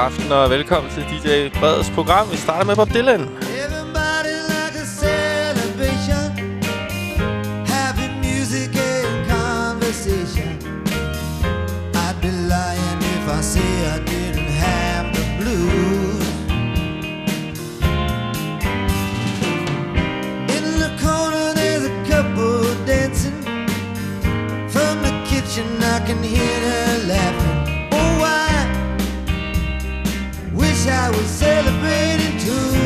aften og velkommen til DJ Breds program. Vi starter med Bob Dylan. Music and conversation. If I can hear didn't have Wish I was celebrating too.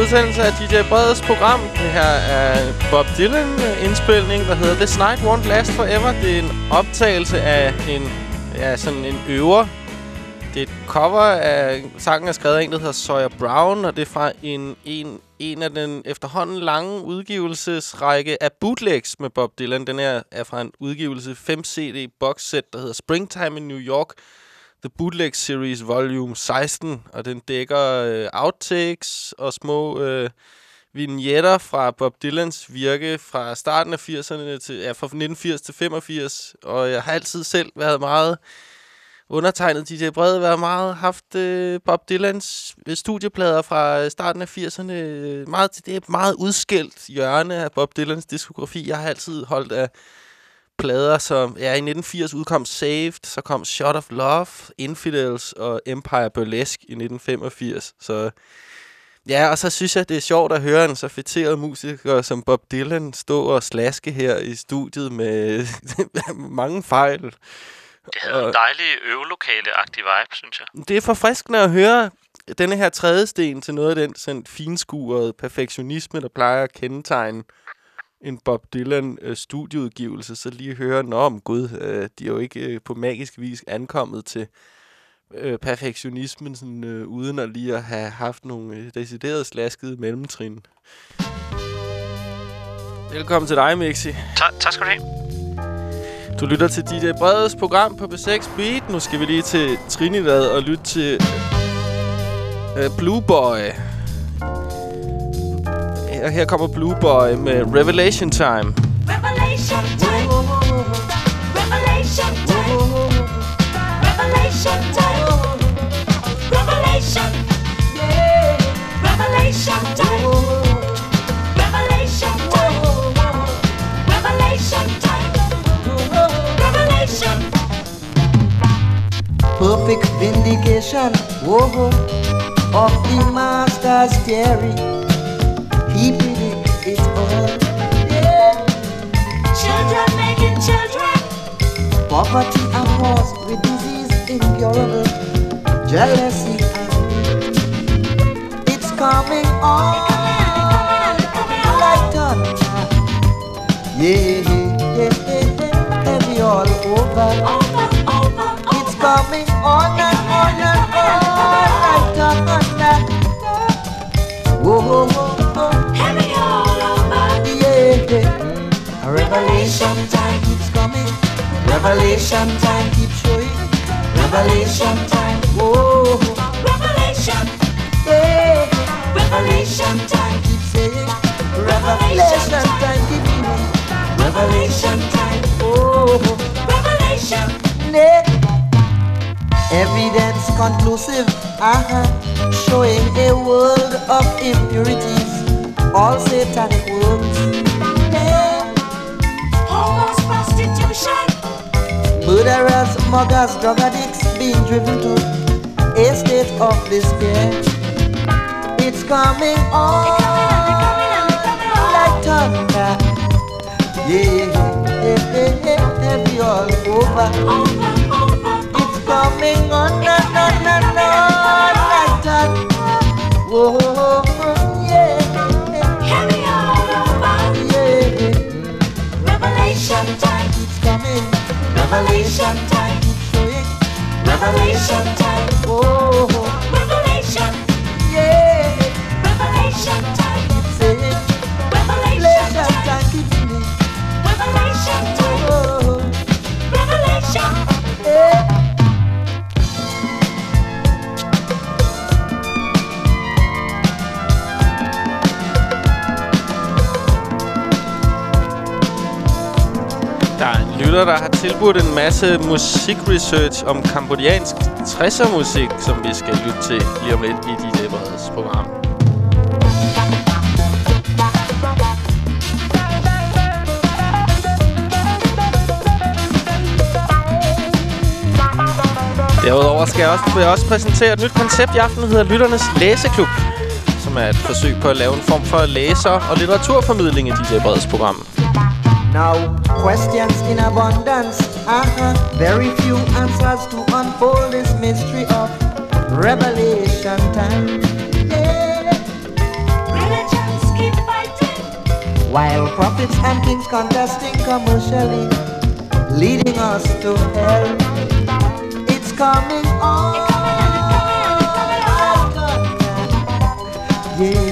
Udsendelse af DJ Breds program. Det her er Bob Dylan-indspilning, der hedder This Night Won't Last Forever. Det er en optagelse af en, ja, sådan en øver. Det er et cover af sangen er skrevet af en, der hedder Sawyer Brown, og det er fra en, en, en af den efterhånden lange udgivelsesrække af bootlegs med Bob Dylan. Den her er fra en udgivelse 5 CD box set, der hedder Springtime in New York. The Bootleg Series Volume 16, og den dækker øh, outtakes og små øh, vignetter fra Bob Dylans virke fra starten af 80'erne til ja, fra 1980 til 85, og jeg har altid selv været meget undertegnet. DJ Brede været meget haft øh, Bob Dylans øh, studieplader fra øh, starten af 80'erne øh, meget til det er et meget udskilt hjørne af Bob Dylans diskografi. Jeg har altid holdt af plader, som ja, i 1980 udkom Saved, så kom Shot of Love, Infidels og Empire Burlesque i 1985. Så ja, og så synes jeg, det er sjovt at høre en så fætteret musiker som Bob Dylan stå og slaske her i studiet med mange fejl. Det havde en dejlig øvelokale-agtig vibe, synes jeg. Det er forfriskende at høre denne her tredje sten til noget af den sådan finskurede perfektionisme, der plejer at kendetegne en Bob Dylan øh, studieudgivelse, så lige høre, nå om gud, øh, de er jo ikke øh, på magisk vis ankommet til øh, perfektionismen, sådan, øh, uden at lige at have haft nogle øh, deciderede slaskede mellemtrin. Velkommen til dig, Mixi. Ta- tak skal du have. Du lytter til DJ Bredes program på B6 Beat. Nu skal vi lige til Trinidad og lytte til Uh, Blue Boy. Her, her kommer Blue Boy med Revelation Time. Revelation time. Revelation time. Revelation time. Revelation. Revelation time. Revelation time. Revelation time. Revelation. Perfect vindication, whoa, of the master's theory. Poverty and wars with disease incurable, jealousy. And. It's coming on like thunder. Yeah, yeah, yeah, yeah, heavy all over. Over, over, It's coming on and on and on. Like thunder. Whoa, whoa, whoa, revelation time keeps coming. Revelation time keeps showing. Revelation time. Whoa. Revelation. Yeah. Revelation time. Keep saying. Revelation time keep giving. Revelation time. Oh. Revelation. Yeah. Evidence conclusive. Uh-huh. Showing a world of impurities. All satanic works. Prostitution. Murderers, muggers, drug addicts being driven to a state of despair. It's coming on like thunder. Yeah, yeah, yeah, yeah, heavy all over. It's coming on, on, on, on, on like thunder. Whoa, yeah, heavy Revelation time. Revelation time. Oh, oh. Revelation. yeah. Revelation time. Saying. Revelation Revelation time. time keeps showing. Revelation time. Lytter, der har tilbudt en masse musikresearch om kambodjansk 60'er musik, som vi skal lytte til lige om lidt i dit Breds program. Derudover skal jeg også, vil jeg også præsentere et nyt koncept i aften, der hedder Lytternes Læseklub, som er et forsøg på at lave en form for læser- og litteraturformidling i DJ Breds program. Now, questions in abundance. Uh-huh. Very few answers to unfold this mystery of revelation time. Yeah. Religions keep fighting. While prophets and kings contesting commercially, leading us to hell. It's coming on. Yeah, yeah,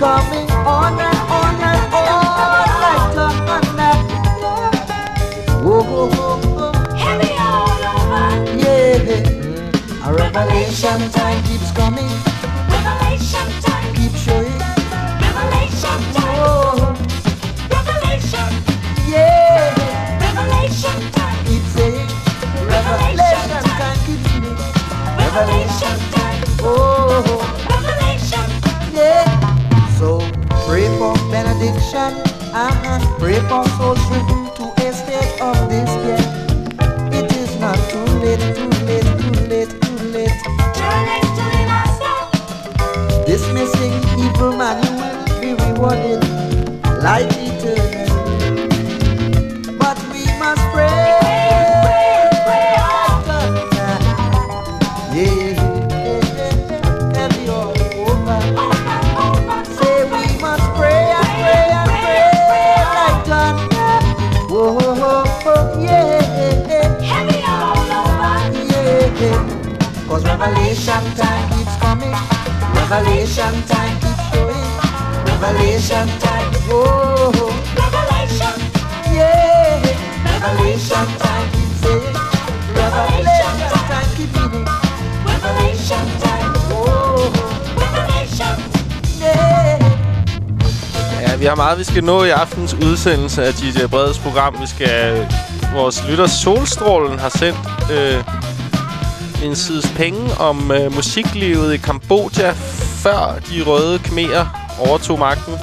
coming on and on and on like thunder. Whoa, whoa, whoa, whoa. Heavy all over. Yeah. A revelation time keeps coming, Revelation time. keep showing. Revelation time. Oh, Revelation. yeah. Revelation time. Keep saying. Revelation time keep giving. Revelation time. Oh, oh, oh. For benediction. Uh-huh. Pray for souls driven to a state of despair. It is not too late, too late, too late, too late. Journey to the master. Dismissing evil man, you will be rewarded life Revelation time, keep going. Revelation time, whoa. Revelation, yeah. Revelation time, keep saying. Revelation time, keep reading. Revelation time, whoa. Revelation, yeah. Ja, vi har meget, vi skal nå i aftens udsendelse af DJ Breds program. Vi skal... Vores lytter Solstrålen har sendt... Øh, en sides penge om øh, musiklivet i Kambodja før de røde khmerer overtog magten.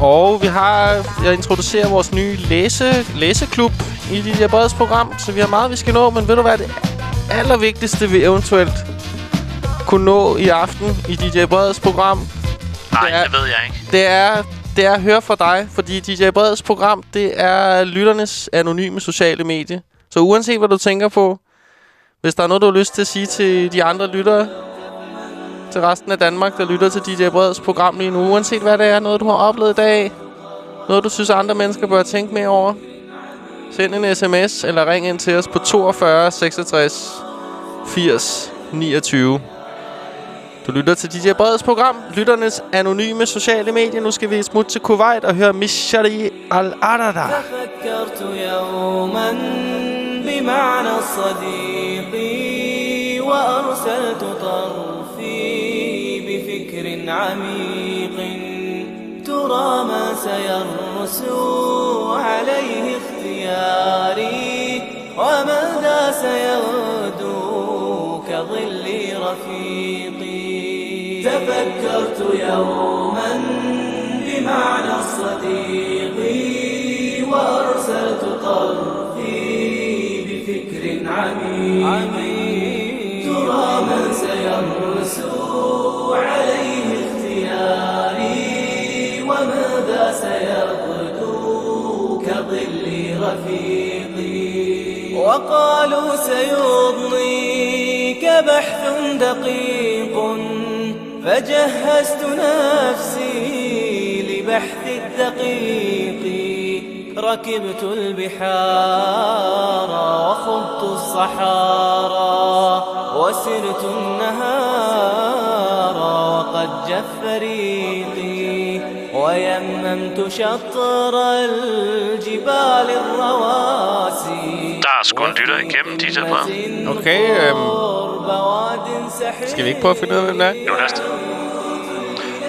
Og vi har... Jeg introducerer vores nye læse, læseklub i DJ Breds program, så vi har meget, vi skal nå. Men ved du hvad, det allervigtigste, vi eventuelt kunne nå i aften i DJ Breds program, Nej, Det er- det ved jeg ikke. det er, det er at høre fra dig, fordi DJ Breds program, det er lytternes anonyme sociale medie. Så uanset hvad du tænker på, hvis der er noget, du har lyst til at sige til de andre lyttere, til resten af Danmark, der lytter til DJ Breds program lige nu, uanset hvad det er, noget du har oplevet i dag, noget du synes, andre mennesker bør tænke mere over, send en sms eller ring ind til os på 42 66 80 29. Du lytter til DJ Breds program, lytternes anonyme sociale medier. Nu skal vi smutte til Kuwait og høre Mishari Al-Adada. تفكرت يوما بمعنى الصديق وأرسلت طرفي بفكر عميق. ترى ما سيرس عليه اختياري. وماذا سيغدو كظل رفيقي. تفكرت يوما بمعنى الصديق. وأرسلت طرفي بفكر عميق. رفيقي. وقالوا سيضنيك بحث دقيق فجهزت نفسي لبحث الدقيق. ركبت البحار وخضت الصحارى وسرت النهار وقد جف ريقي. ويممت شطر الجبال الرواسي Der er sgu en lytter igennem, DJ Brede. Okay, øhm, skal vi ikke prøve at finde ud af, hvem det er? Nu næste.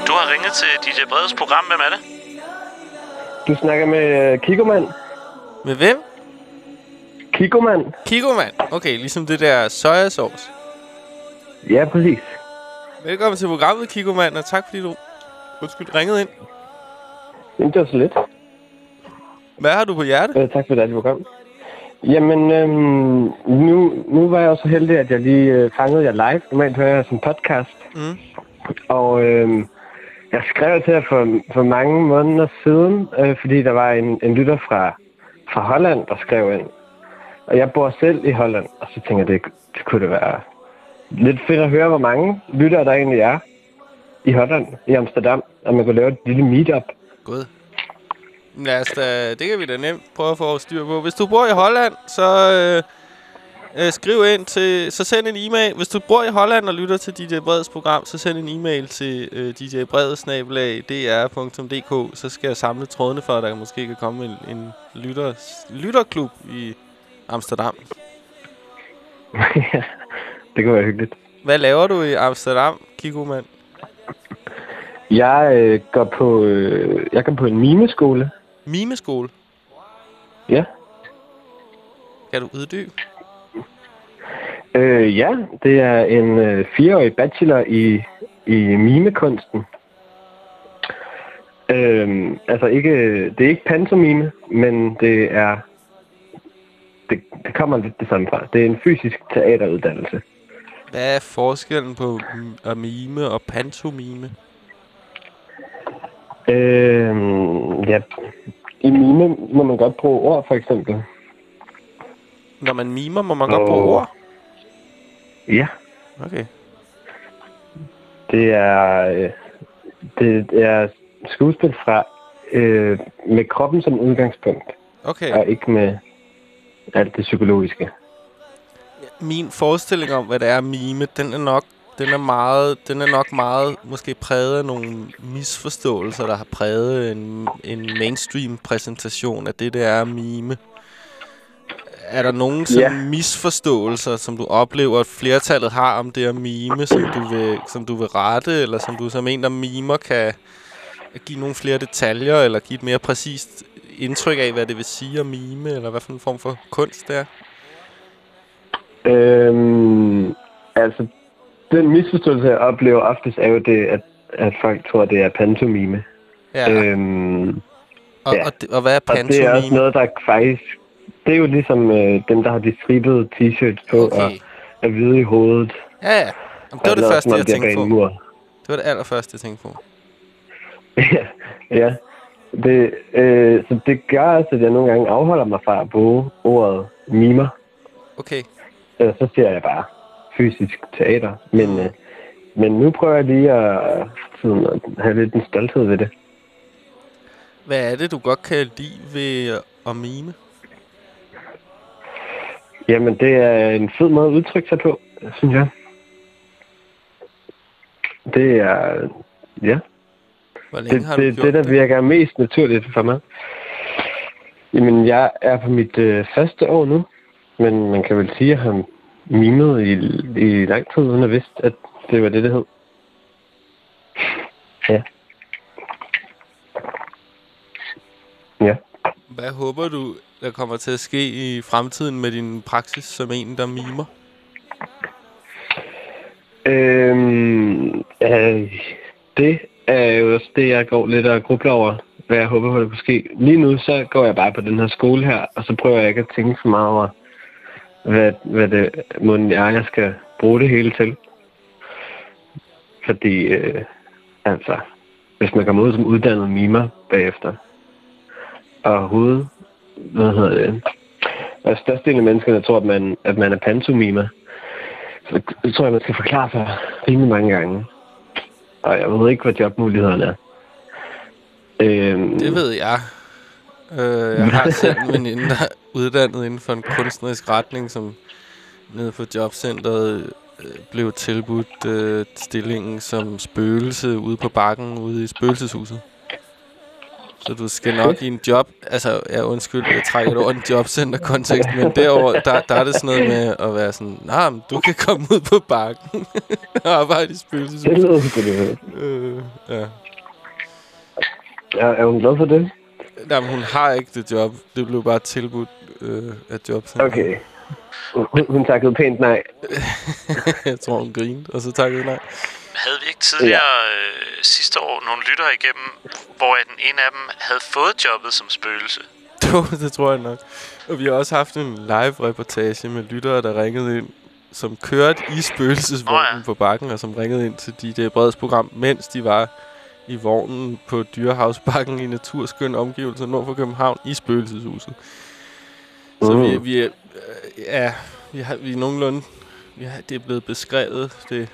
Du har ringet til DJ Bredes program. Hvem er det? Du snakker med uh, Kikoman. Med hvem? Kikoman? Kiko, mand. Okay, ligesom det der sojasauce. Ja, præcis. Velkommen til programmet, Kiko, mand, og tak fordi du undskyld, ringede ind. Jamen, det var så lidt. Hvad har du på hjerte? Uh, tak for det, program. Jamen, øhm, nu, nu var jeg jo så heldig, at jeg lige øh, fangede jer live. Normalt hører jeg som podcast. Mm. Og øhm, jeg skrev til jer for, for mange måneder siden, øh, fordi der var en, en lytter fra, fra Holland, der skrev ind. Og jeg bor selv i Holland, og så tænker jeg, det, det kunne det være lidt fedt at høre, hvor mange lyttere der egentlig er i Holland, i Amsterdam, og man kunne lave et lille meetup. God. Lad os da, det kan vi da nemt prøve at få styr på. Hvis du bor i Holland, så øh, øh, skriv ind til, så send en e-mail. Hvis du bor i Holland og lytter til DJ Breds program, så send en e-mail til øh, djbredsnabelag.dr.dk, så skal jeg samle trådene for, at der måske kan komme en, en lytter, lytterklub i Amsterdam. det kunne være hyggeligt. Hvad laver du i Amsterdam, Kiko, mand? Jeg øh, går på øh, jeg går på en mimeskole. Mimeskole. Ja. Kan du uddybe? Øh, ja, det er en øh, fireårig bachelor i, i mimekunsten. Øh, altså ikke, det er ikke pantomime, men det er det, det kommer lidt det samme fra. Det er en fysisk teateruddannelse. Hvad er forskellen på at mime og pantomime? Øh, ja, i mime må man godt bruge ord, for eksempel. Når man mimer, må man godt Åh. bruge ord. Ja, Okay. det er, øh, det er skuespil fra øh, med kroppen som udgangspunkt, Okay. og ikke med alt det psykologiske. Min forestilling om, hvad det er at mime, den er nok den er meget, den er nok meget måske præget af nogle misforståelser, der har præget en, en mainstream præsentation af det, det er mime. Er der nogen sådan misforståelser, som du oplever, at flertallet har om det at mime, som du vil, som du vil rette, eller som du som en, der mimer, kan, give nogle flere detaljer, eller give et mere præcist indtryk af, hvad det vil sige at mime, eller hvad for en form for kunst det er? Øhm, altså, den misforståelse, jeg oplever oftest, er jo det, at, at folk tror, det er pantomime. Ja, øh, Øhm, og, ja. og, det, og hvad er og det er også pantomime? noget, der faktisk... Det er jo ligesom øh, dem, der har de stribede t-shirts på okay. og er hvide i hovedet. Ja, ja. Jamen, det var det Og første, jeg tænkte på. mur. Det var det allerførste, jeg tænkte på. ja, ja. Det, øh, så det gør også, at jeg nogle gange afholder mig fra at bruge ordet mimer. Okay. Øh, så siger jeg bare fysisk teater. Men, øh, men nu prøver jeg lige at, sådan, at have lidt en stolthed ved det. Hvad er det, du godt kan lide ved at mime? Jamen, det er en fed måde at udtrykke sig på, synes jeg. Det er, ja, Hvor længe det, har du det, det, der virker mest naturligt for mig. Jamen, jeg er på mit øh, første år nu, men man kan vel sige, at jeg har mimet i, i lang tid, uden at vidste, at det var det, det hed. Ja. Ja. Hvad håber du, der kommer til at ske i fremtiden med din praksis som en, der mimer? Øhm, øh, det er jo også det, jeg går lidt og grubler over, hvad jeg håber på, det kunne ske. Lige nu, så går jeg bare på den her skole her, og så prøver jeg ikke at tænke for meget over, hvad, hvad det måden er, jeg skal bruge det hele til. Fordi, øh, altså, hvis man kommer ud som uddannet mimer bagefter, og hoved, hvad hedder det, og størstedelen af menneskerne tror, at man, at man er pantomimer, så det tror jeg, man skal forklare sig rimelig mange gange. Og jeg ved ikke, hvad jobmulighederne er. Øhm, Det ved jeg. Øh, jeg har selv en veninde, der er uddannet inden for en kunstnerisk retning, som nede på jobcentret øh, blev tilbudt øh, stillingen som spøgelse ude på bakken ude i spøgelseshuset. Så du skal nok i en job... Altså, ja, undskyld, jeg trækker det over en jobcenter-kontekst, men derover der, der er det sådan noget med at være sådan, nej, nah, du kan komme ud på bakken og arbejde i det spøgelseshuset. lyder det. Øh, ja. Er, er hun glad for det? Jamen, hun har ikke det job. Det blev bare tilbudt øh, af jobcenter. Okay. Hun, hun takkede pænt nej. jeg tror, hun grinede, og så takkede nej. Havde vi ikke tidligere øh, sidste år nogle lyttere igennem, hvor at den ene af dem havde fået jobbet som spøgelse? Jo, det tror jeg nok. Og vi har også haft en live-reportage med lyttere, der ringede ind, som kørte i spøgelsesvognen Nå ja. på bakken, og som ringede ind til DJ Breds program, mens de var i vognen på Dyrehavsbakken i naturskøn omgivelser nord for København i spøgelseshuset. Så Mm. vi, vi er, øh, ja, vi, har, vi er nogenlunde, vi har, det er blevet beskrevet, det,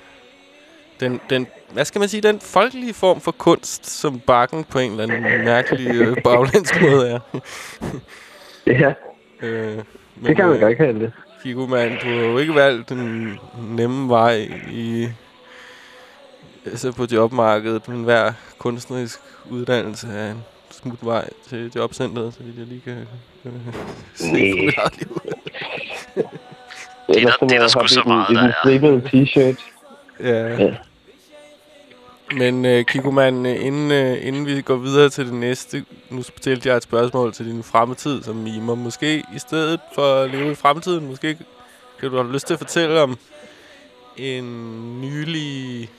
den, den, hvad skal man sige, den folkelige form for kunst, som bakken på en eller anden mærkelig øh, måde er. Ja, Øh, men, det kan man øh, godt kalde det. Kiko, man, du har jo ikke valgt den nemme vej i, altså på jobmarkedet, men hver kunstnerisk uddannelse er en smutvej til jobcentret, så vidt jeg lige kan øh, se der- det er der jeg sgu så meget, der er. stribede t-shirt. Ja. Ja. Men uh, Kiko, man, øh, inden, uh, inden vi går videre til det næste, nu stillede jeg et spørgsmål til din fremtid som mimer. Måske i stedet for at leve i fremtiden, måske kan du have lyst til at fortælle om en nylig,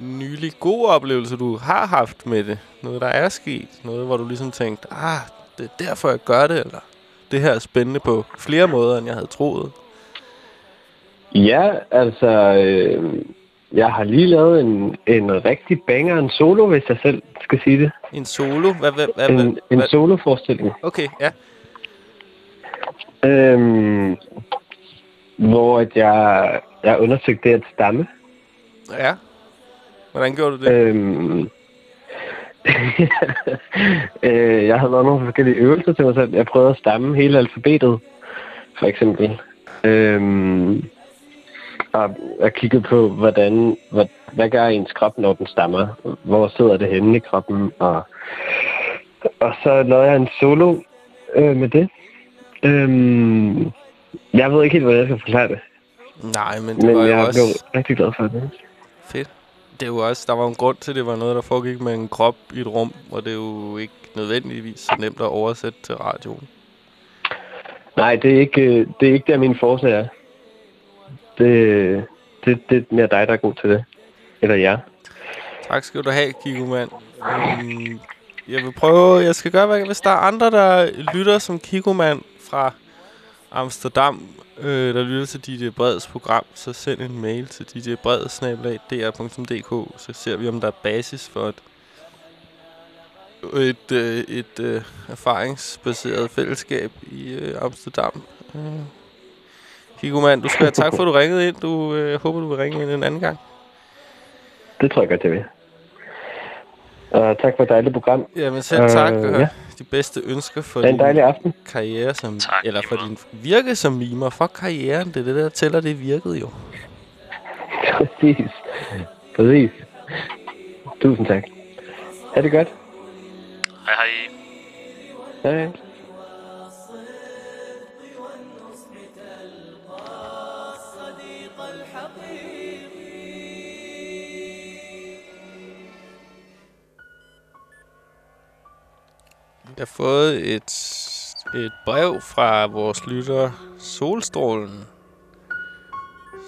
nylig god oplevelse, du har haft med det. Noget, der er sket. Noget, hvor du ligesom tænkte, ah, det er derfor, jeg gør det, eller det her er spændende på flere måder, end jeg havde troet. Ja, altså, øh, jeg har lige lavet en, en rigtig banger, en solo, hvis jeg selv skal sige det. En solo? Hvad, hvad, hvad, En, hvad, en soloforestilling. Okay, ja. Øhm, hvor at jeg, jeg undersøgte det at stamme. Ja. Hvordan gjorde du det? Øhm, øh, jeg havde lavet nogle forskellige øvelser til mig selv. Jeg prøvede at stamme hele alfabetet, for eksempel. Øhm, og jeg kiggede på, hvordan, hvad, hvad gør ens krop, når den stammer? Hvor sidder det henne i kroppen? Og, og så lavede jeg en solo øh, med det. Øhm, jeg ved ikke helt, hvordan jeg skal forklare det. Nej, men det Men var jo jeg også blev rigtig glad for det. fedt. Det er jo også, der var en grund til, at det var noget, der foregik med en krop i et rum, og det er jo ikke nødvendigvis så nemt at oversætte til radioen. Nej, det er ikke, øh, det er ikke der, min forslag er. Det, det, det er mere dig, der er god til det. Eller jer. Tak skal du have, Kiko-mand. Um, jeg vil prøve, jeg skal gøre, hvad, hvis der er andre, der lytter som Kiko-mand fra Amsterdam, øh, der lytter til DJ Breds program, så send en mail til djbred.dr.dk, så ser vi, om der er basis for et, et, øh, et øh, erfaringsbaseret fællesskab i øh, Amsterdam. Øh. Kiko-mand, du skal have tak for, at du ringede ind. Du øh, håber, du vil ringe ind en anden gang. Det tror jeg godt, det vil. Og tak for et dejligt program. Jamen selv tak. Øh, Øh, ja. De bedste ønsker for en din dejlig aften. karriere som... Tak, eller for din virke som mimer. For karrieren, det er det, der tæller, det virkede jo. Præcis. Præcis. Tusind tak. Ha' det godt. Hej hej. Hej. Jeg har fået et, et brev fra vores lytter Solstrålen,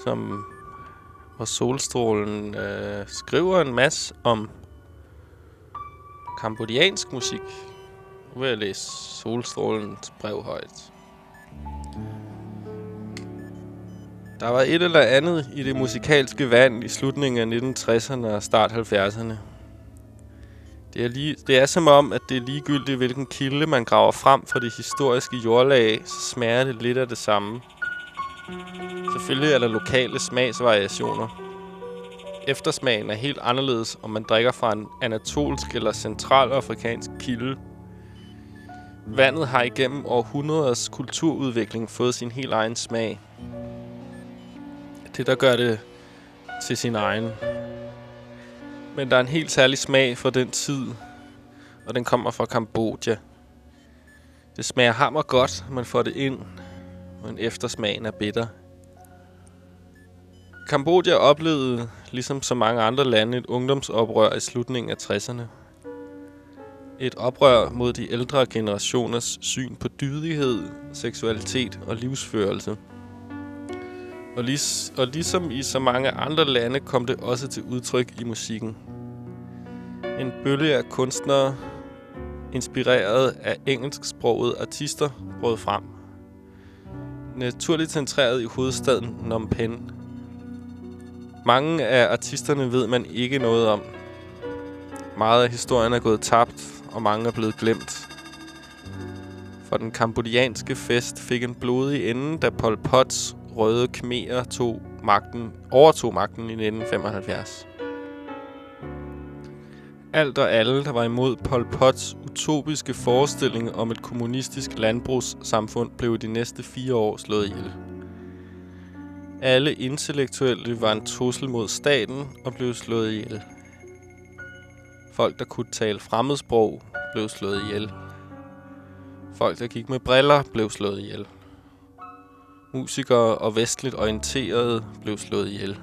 som hvor Solstrålen øh, skriver en masse om kambodiansk musik. Nu vil jeg læse Solstrålens brev højt. Der var et eller andet i det musikalske vand i slutningen af 1960'erne og start 70'erne. Det er, lige, det er som om, at det er ligegyldigt, hvilken kilde man graver frem fra det historiske jordlag, så smager det lidt af det samme. Selvfølgelig er der lokale smagsvariationer. Eftersmagen er helt anderledes, om man drikker fra en anatolsk eller centralafrikansk kilde. Vandet har igennem århundreders kulturudvikling fået sin helt egen smag. Det, der gør det til sin egen. Men der er en helt særlig smag for den tid, og den kommer fra Kambodja. Det smager hammer godt, man får det ind, men eftersmagen er bitter. Kambodja oplevede, ligesom så mange andre lande, et ungdomsoprør i slutningen af 60'erne. Et oprør mod de ældre generationers syn på dydighed, seksualitet og livsførelse. Og, lig, og ligesom i så mange andre lande kom det også til udtryk i musikken. En bølge af kunstnere, inspireret af engelsksprogede artister, brød frem. Naturligt centreret i hovedstaden Phnom Penh. Mange af artisterne ved man ikke noget om. Meget af historien er gået tabt, og mange er blevet glemt. For den kambodjanske fest fik en blodig ende, da Pol Pots røde khmerer tog magten, overtog magten i 1975. Alt og alle, der var imod Pol Pots utopiske forestilling om et kommunistisk landbrugssamfund, blev de næste fire år slået ihjel. Alle intellektuelle var en trussel mod staten og blev slået ihjel. Folk, der kunne tale fremmedsprog, blev slået ihjel. Folk, der gik med briller, blev slået ihjel. Musikere og vestligt orienterede blev slået ihjel.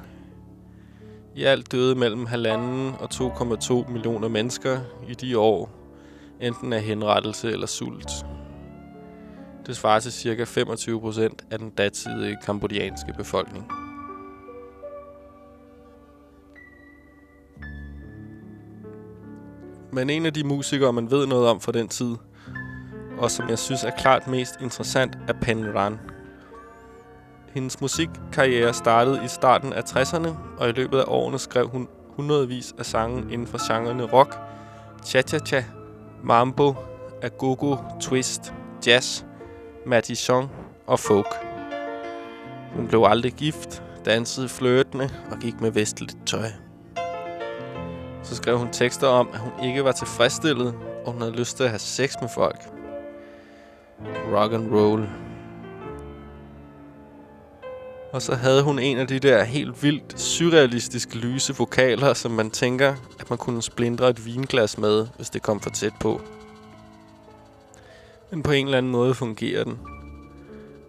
I alt døde mellem halvanden og 2,2 millioner mennesker i de år, enten af henrettelse eller sult. Det svarer til ca. 25 procent af den datidige kambodjanske befolkning. Men en af de musikere, man ved noget om fra den tid, og som jeg synes er klart mest interessant, er Pen Ran. Hendes musikkarriere startede i starten af 60'erne, og i løbet af årene skrev hun hundredvis af sange inden for genrerne rock, cha-cha-cha, mambo, agogo, twist, jazz, madison og folk. Hun blev aldrig gift, dansede flirtende og gik med vestligt tøj. Så skrev hun tekster om, at hun ikke var tilfredsstillet, og hun havde lyst til at have sex med folk. Rock and roll. Og så havde hun en af de der helt vildt surrealistiske lyse vokaler, som man tænker, at man kunne splindre et vinglas med, hvis det kom for tæt på. Men på en eller anden måde fungerer den.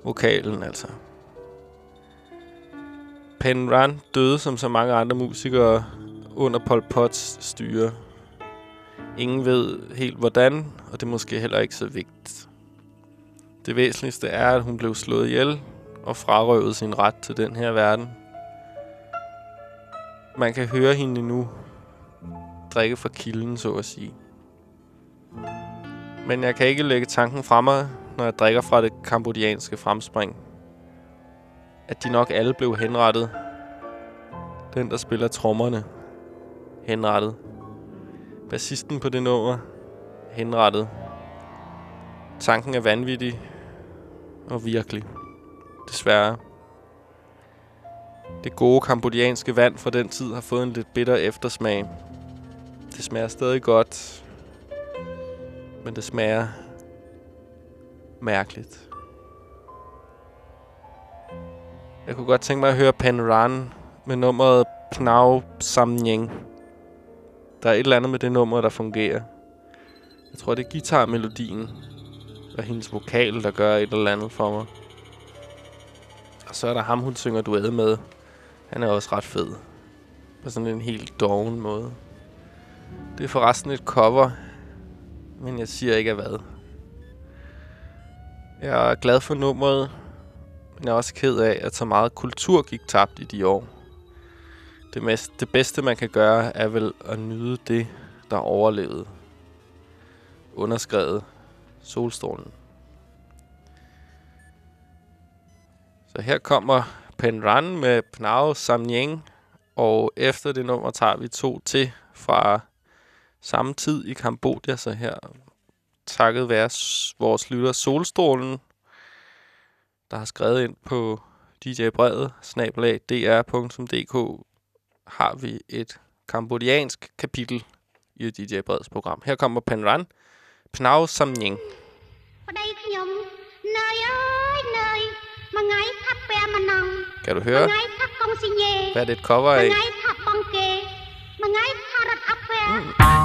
Vokalen altså. Pen Run døde som så mange andre musikere under Pol Pots styre. Ingen ved helt hvordan, og det er måske heller ikke så vigtigt. Det væsentligste er, at hun blev slået ihjel og frarøvet sin ret til den her verden. Man kan høre hende nu drikke fra kilden, så at sige. Men jeg kan ikke lægge tanken fra mig, når jeg drikker fra det kambodjanske fremspring. At de nok alle blev henrettet. Den, der spiller trommerne. Henrettet. Bassisten på det nummer. Henrettet. Tanken er vanvittig. Og virkelig. Desværre. Det gode kambodjanske vand fra den tid har fået en lidt bitter eftersmag. Det smager stadig godt. Men det smager mærkeligt. Jeg kunne godt tænke mig at høre Ran med nummeret Pnau Samnying. Der er et eller andet med det nummer, der fungerer. Jeg tror, det er guitarmelodien og hendes vokal, der gør et eller andet for mig. Og så er der ham, hun synger duet med. Han er også ret fed. På sådan en helt doven måde. Det er forresten et cover, men jeg siger ikke af hvad. Jeg er glad for nummeret, men jeg er også ked af, at så meget kultur gik tabt i de år. Det, mest, det bedste, man kan gøre, er vel at nyde det, der overlevede. Underskrevet Solstrålen. Så her kommer Pen Run med Pnao Samyang, og efter det nummer tager vi to til fra samme tid i Kambodja, så her takket være vores lytter Solstrålen, der har skrevet ind på djbrevet, snabelag dr.dk, har vi et kambodiansk kapitel i DJ Breds program. Her kommer Pen Run. Pnau Samning. Og der er ikke Kan du høre? Hvad er det et cover af? Mm.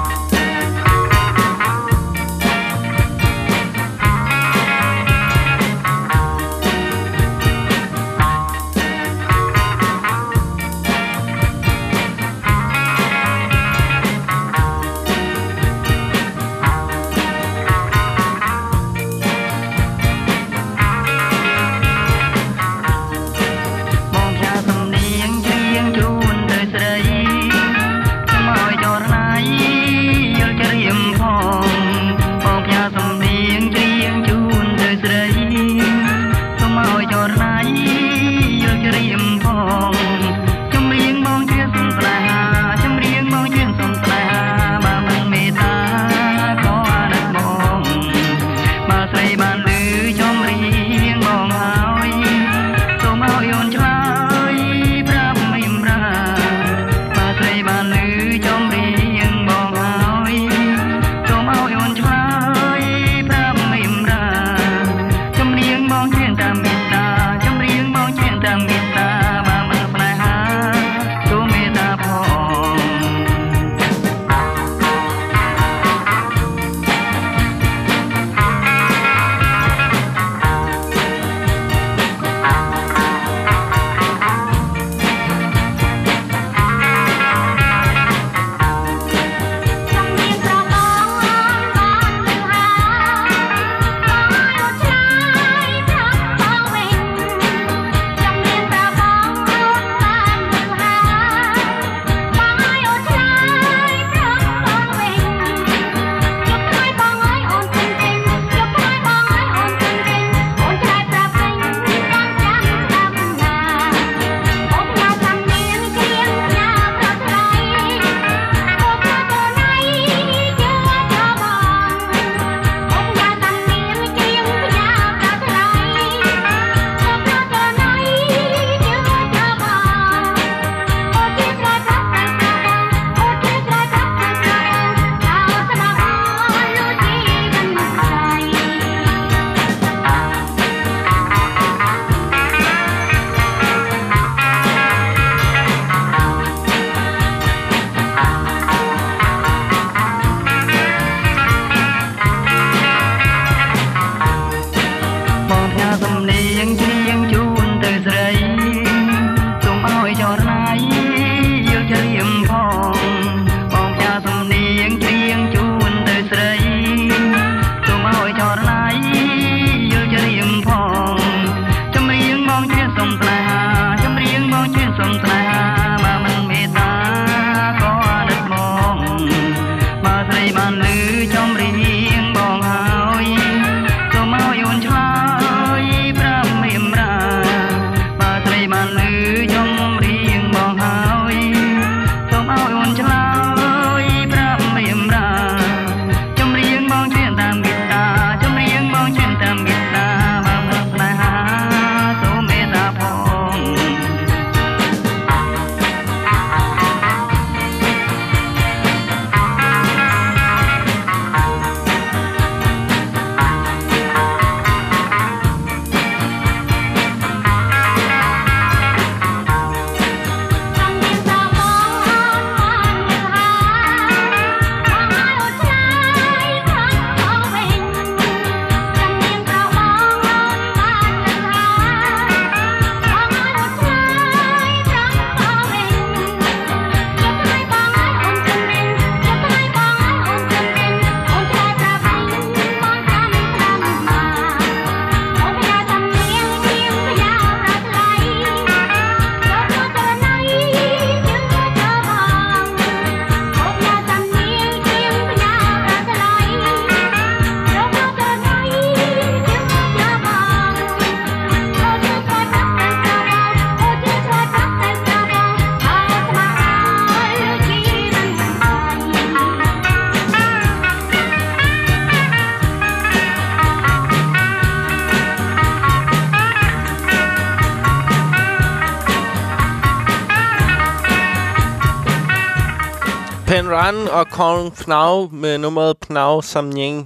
Og Kong Pnau med nummeret Pnau Samyang.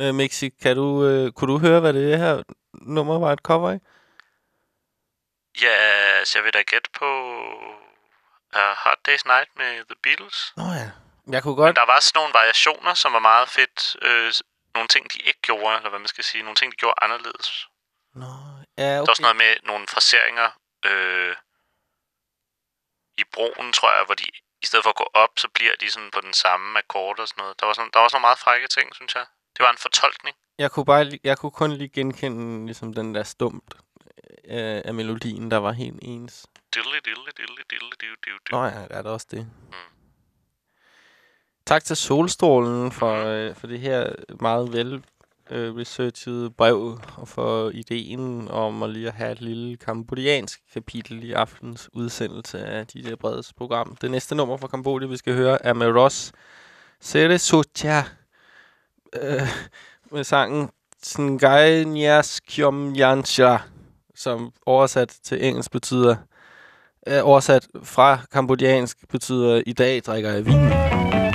Øh, Mixi, kan du, øh, kunne du høre, hvad det her nummer var et cover af? Ja, så jeg vil da gætte på uh, Hot Day's Night med The Beatles. Nå ja. Jeg kunne Men godt... der var sådan nogle variationer, som var meget fedt. Øh, nogle ting, de ikke gjorde, eller hvad man skal sige. Nogle ting, de gjorde anderledes. Nå, ja, Okay. Der var sådan noget med nogle fraseringer øh, i broen, tror jeg, hvor de i stedet for at gå op, så bliver de sådan på den samme akkord og sådan noget. Der var, sådan, der var sådan nogle meget frække ting, synes jeg. Det var en fortolkning. Jeg kunne, bare, jeg kunne kun lige genkende ligesom den der stumt øh, af melodien, der var helt ens. Diddly, diddly, diddly, diddly, diddly, diddly. Nå ja, der er der også det. Tak til Solstrålen for, øh, for det her meget vel øh, researchede brev, og for ideen om at lige at have et lille kambodiansk kapitel i aftens udsendelse af DJ Breds program. Det næste nummer fra Kambodja, vi skal høre, er med Ross Sere Socha øh, med sangen Tngai Nyas Kyom Yansha, som oversat til engelsk betyder øh, oversat fra kambodjansk betyder i dag drikker jeg vin.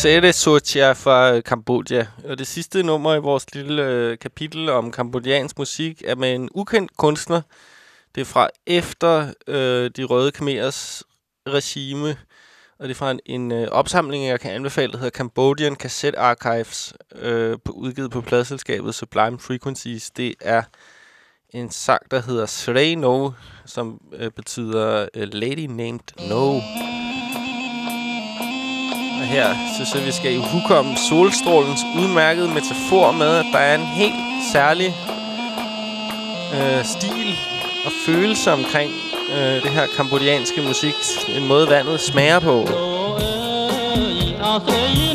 Sere Socha fra Kambodja. Og det sidste nummer i vores lille øh, kapitel om kambodjansk musik er med en ukendt kunstner. Det er fra efter øh, de røde kamerers regime. Og det er fra en, en øh, opsamling, jeg kan anbefale, der hedder Cambodian Cassette Archives, øh, på, udgivet på pladselskabet Sublime Frequencies. Det er en sang, der hedder Srey No, som øh, betyder øh, Lady Named No. Og her synes jeg, vi skal i hukomme solstrålens udmærkede metafor med, at der er en helt særlig øh, stil og følelse omkring øh, det her kambodjanske musik. En måde, vandet smager på. អ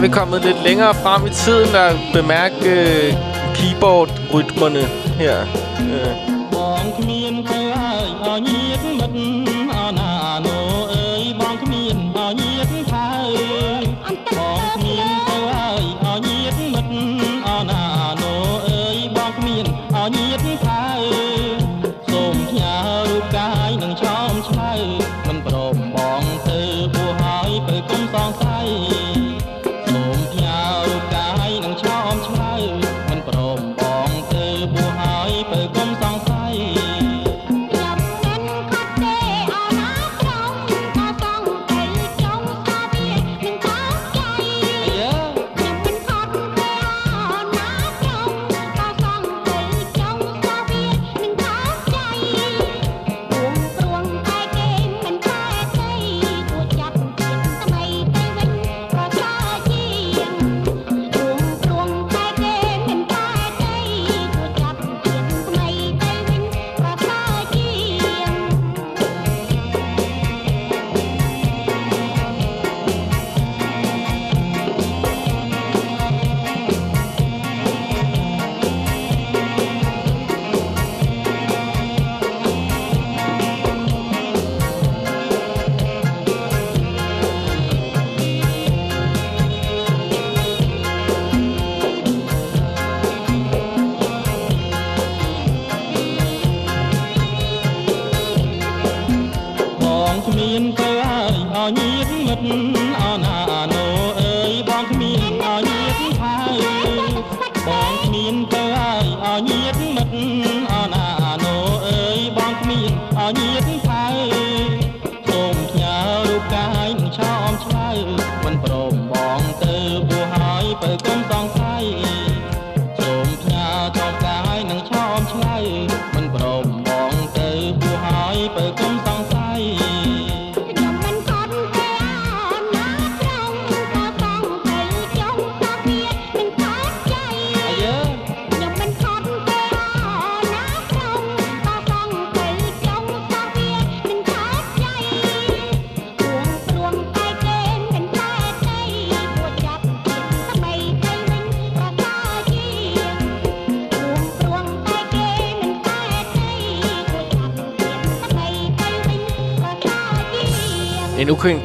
er vi kommet lidt længere frem i tiden og bemærke øh, keyboard-rytmerne her. Øh.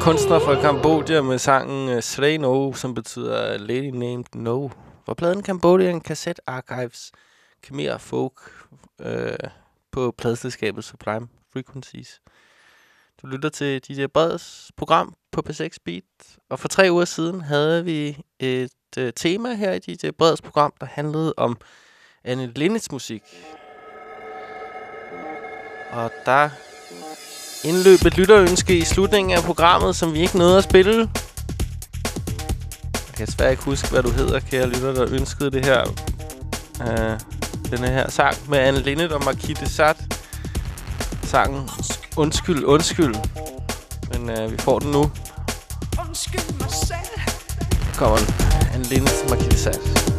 kunstner fra Kambodja med sangen øh, Slay No, som betyder Lady Named No. Var pladen Cambodian Cassette Archives Khmer Folk øh, på pladselskabet Sublime Frequencies. Du lytter til DJ Breds program på P6 Beat, og for tre uger siden havde vi et øh, tema her i DJ Breds program, der handlede om Anne Linnets musik. Og der indløbet lytterønske i slutningen af programmet, som vi ikke nåede at spille. Jeg kan desværre ikke huske, hvad du hedder, kære lytter, der ønskede det her. Øh, denne her sang med Anne Lindet og Marquis Sat. Sangen Undskyld, Undskyld. Men øh, vi får den nu. Undskyld mig selv. Kommer den. Anne Lindet og Marquis Sat.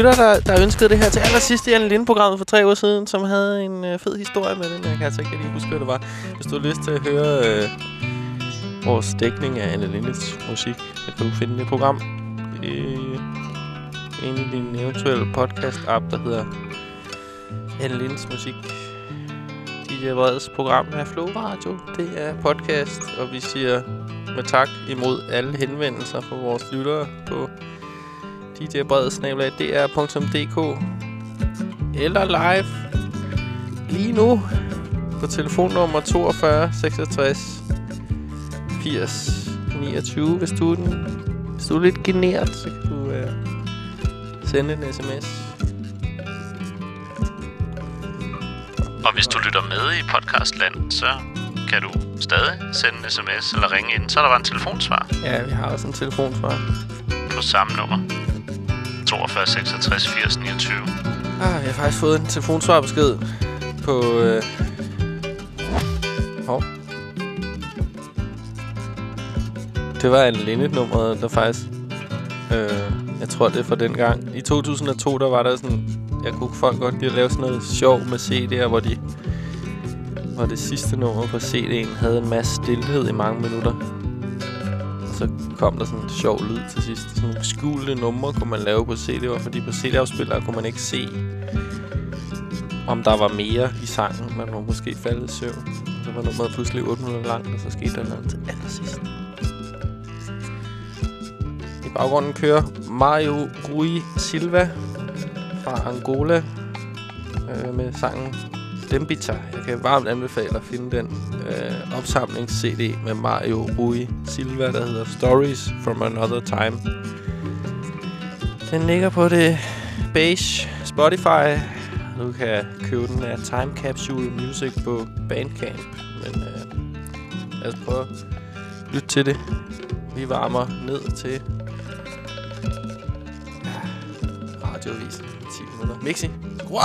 Lytter, der, der ønskede det her til allersidst i Anne Linde-programmet for tre uger siden, som havde en øh, fed historie med den. Jeg kan altså ikke lige huske, hvad det var. Hvis du har lyst til at høre øh, vores dækning af Anne Lindes musik, så kan du finde det program øh, inde i din eventuelle podcast-app, der hedder Anne Lindes musik. DJ Breds øh, program er Flow Radio. Det er podcast, og vi siger med tak imod alle henvendelser fra vores lyttere på djbreds.dr.dk eller live lige nu på telefonnummer 42 66 80 29. Hvis du er, den, hvis du er lidt genert, så kan du uh, sende en sms. Og hvis du lytter med i podcastland, så kan du stadig sende en sms eller ringe ind. Så er der bare en telefonsvar Ja, vi har også en telefonsvar. på samme nummer. 42 66 80 29. Ah, jeg har faktisk fået en telefonsvarbesked på... Øh... Hov. Det var en lindet nummer, der faktisk... Øh, jeg tror, det er fra den gang. I 2002, der var der sådan... Jeg kunne folk godt lide at lave sådan noget sjov med CD'er, hvor de... Hvor det sidste nummer på CD'en havde en masse stillhed i mange minutter. Så kom der sådan en sjov lyd til sidst. Sådan nogle skjulte numre kunne man lave på CD'er, fordi på CD-afspillere kunne man ikke se, om der var mere i sangen. Man var måske faldet i søvn. Så var nummeret pludselig 800 langt, og så skete der noget til allersidst. I baggrunden kører Mario Rui Silva fra Angola øh, med sangen Dembita. Jeg kan varmt anbefale at finde den øh, opsamlings-CD med Mario Rui Silva, der hedder Stories from Another Time. Den ligger på det beige Spotify. Du kan købe den af Time Capsule Music på Bandcamp. Men øh, lad os prøve at lytte til det. Vi varmer ned til ja, i 10 minutter. Mixi, skru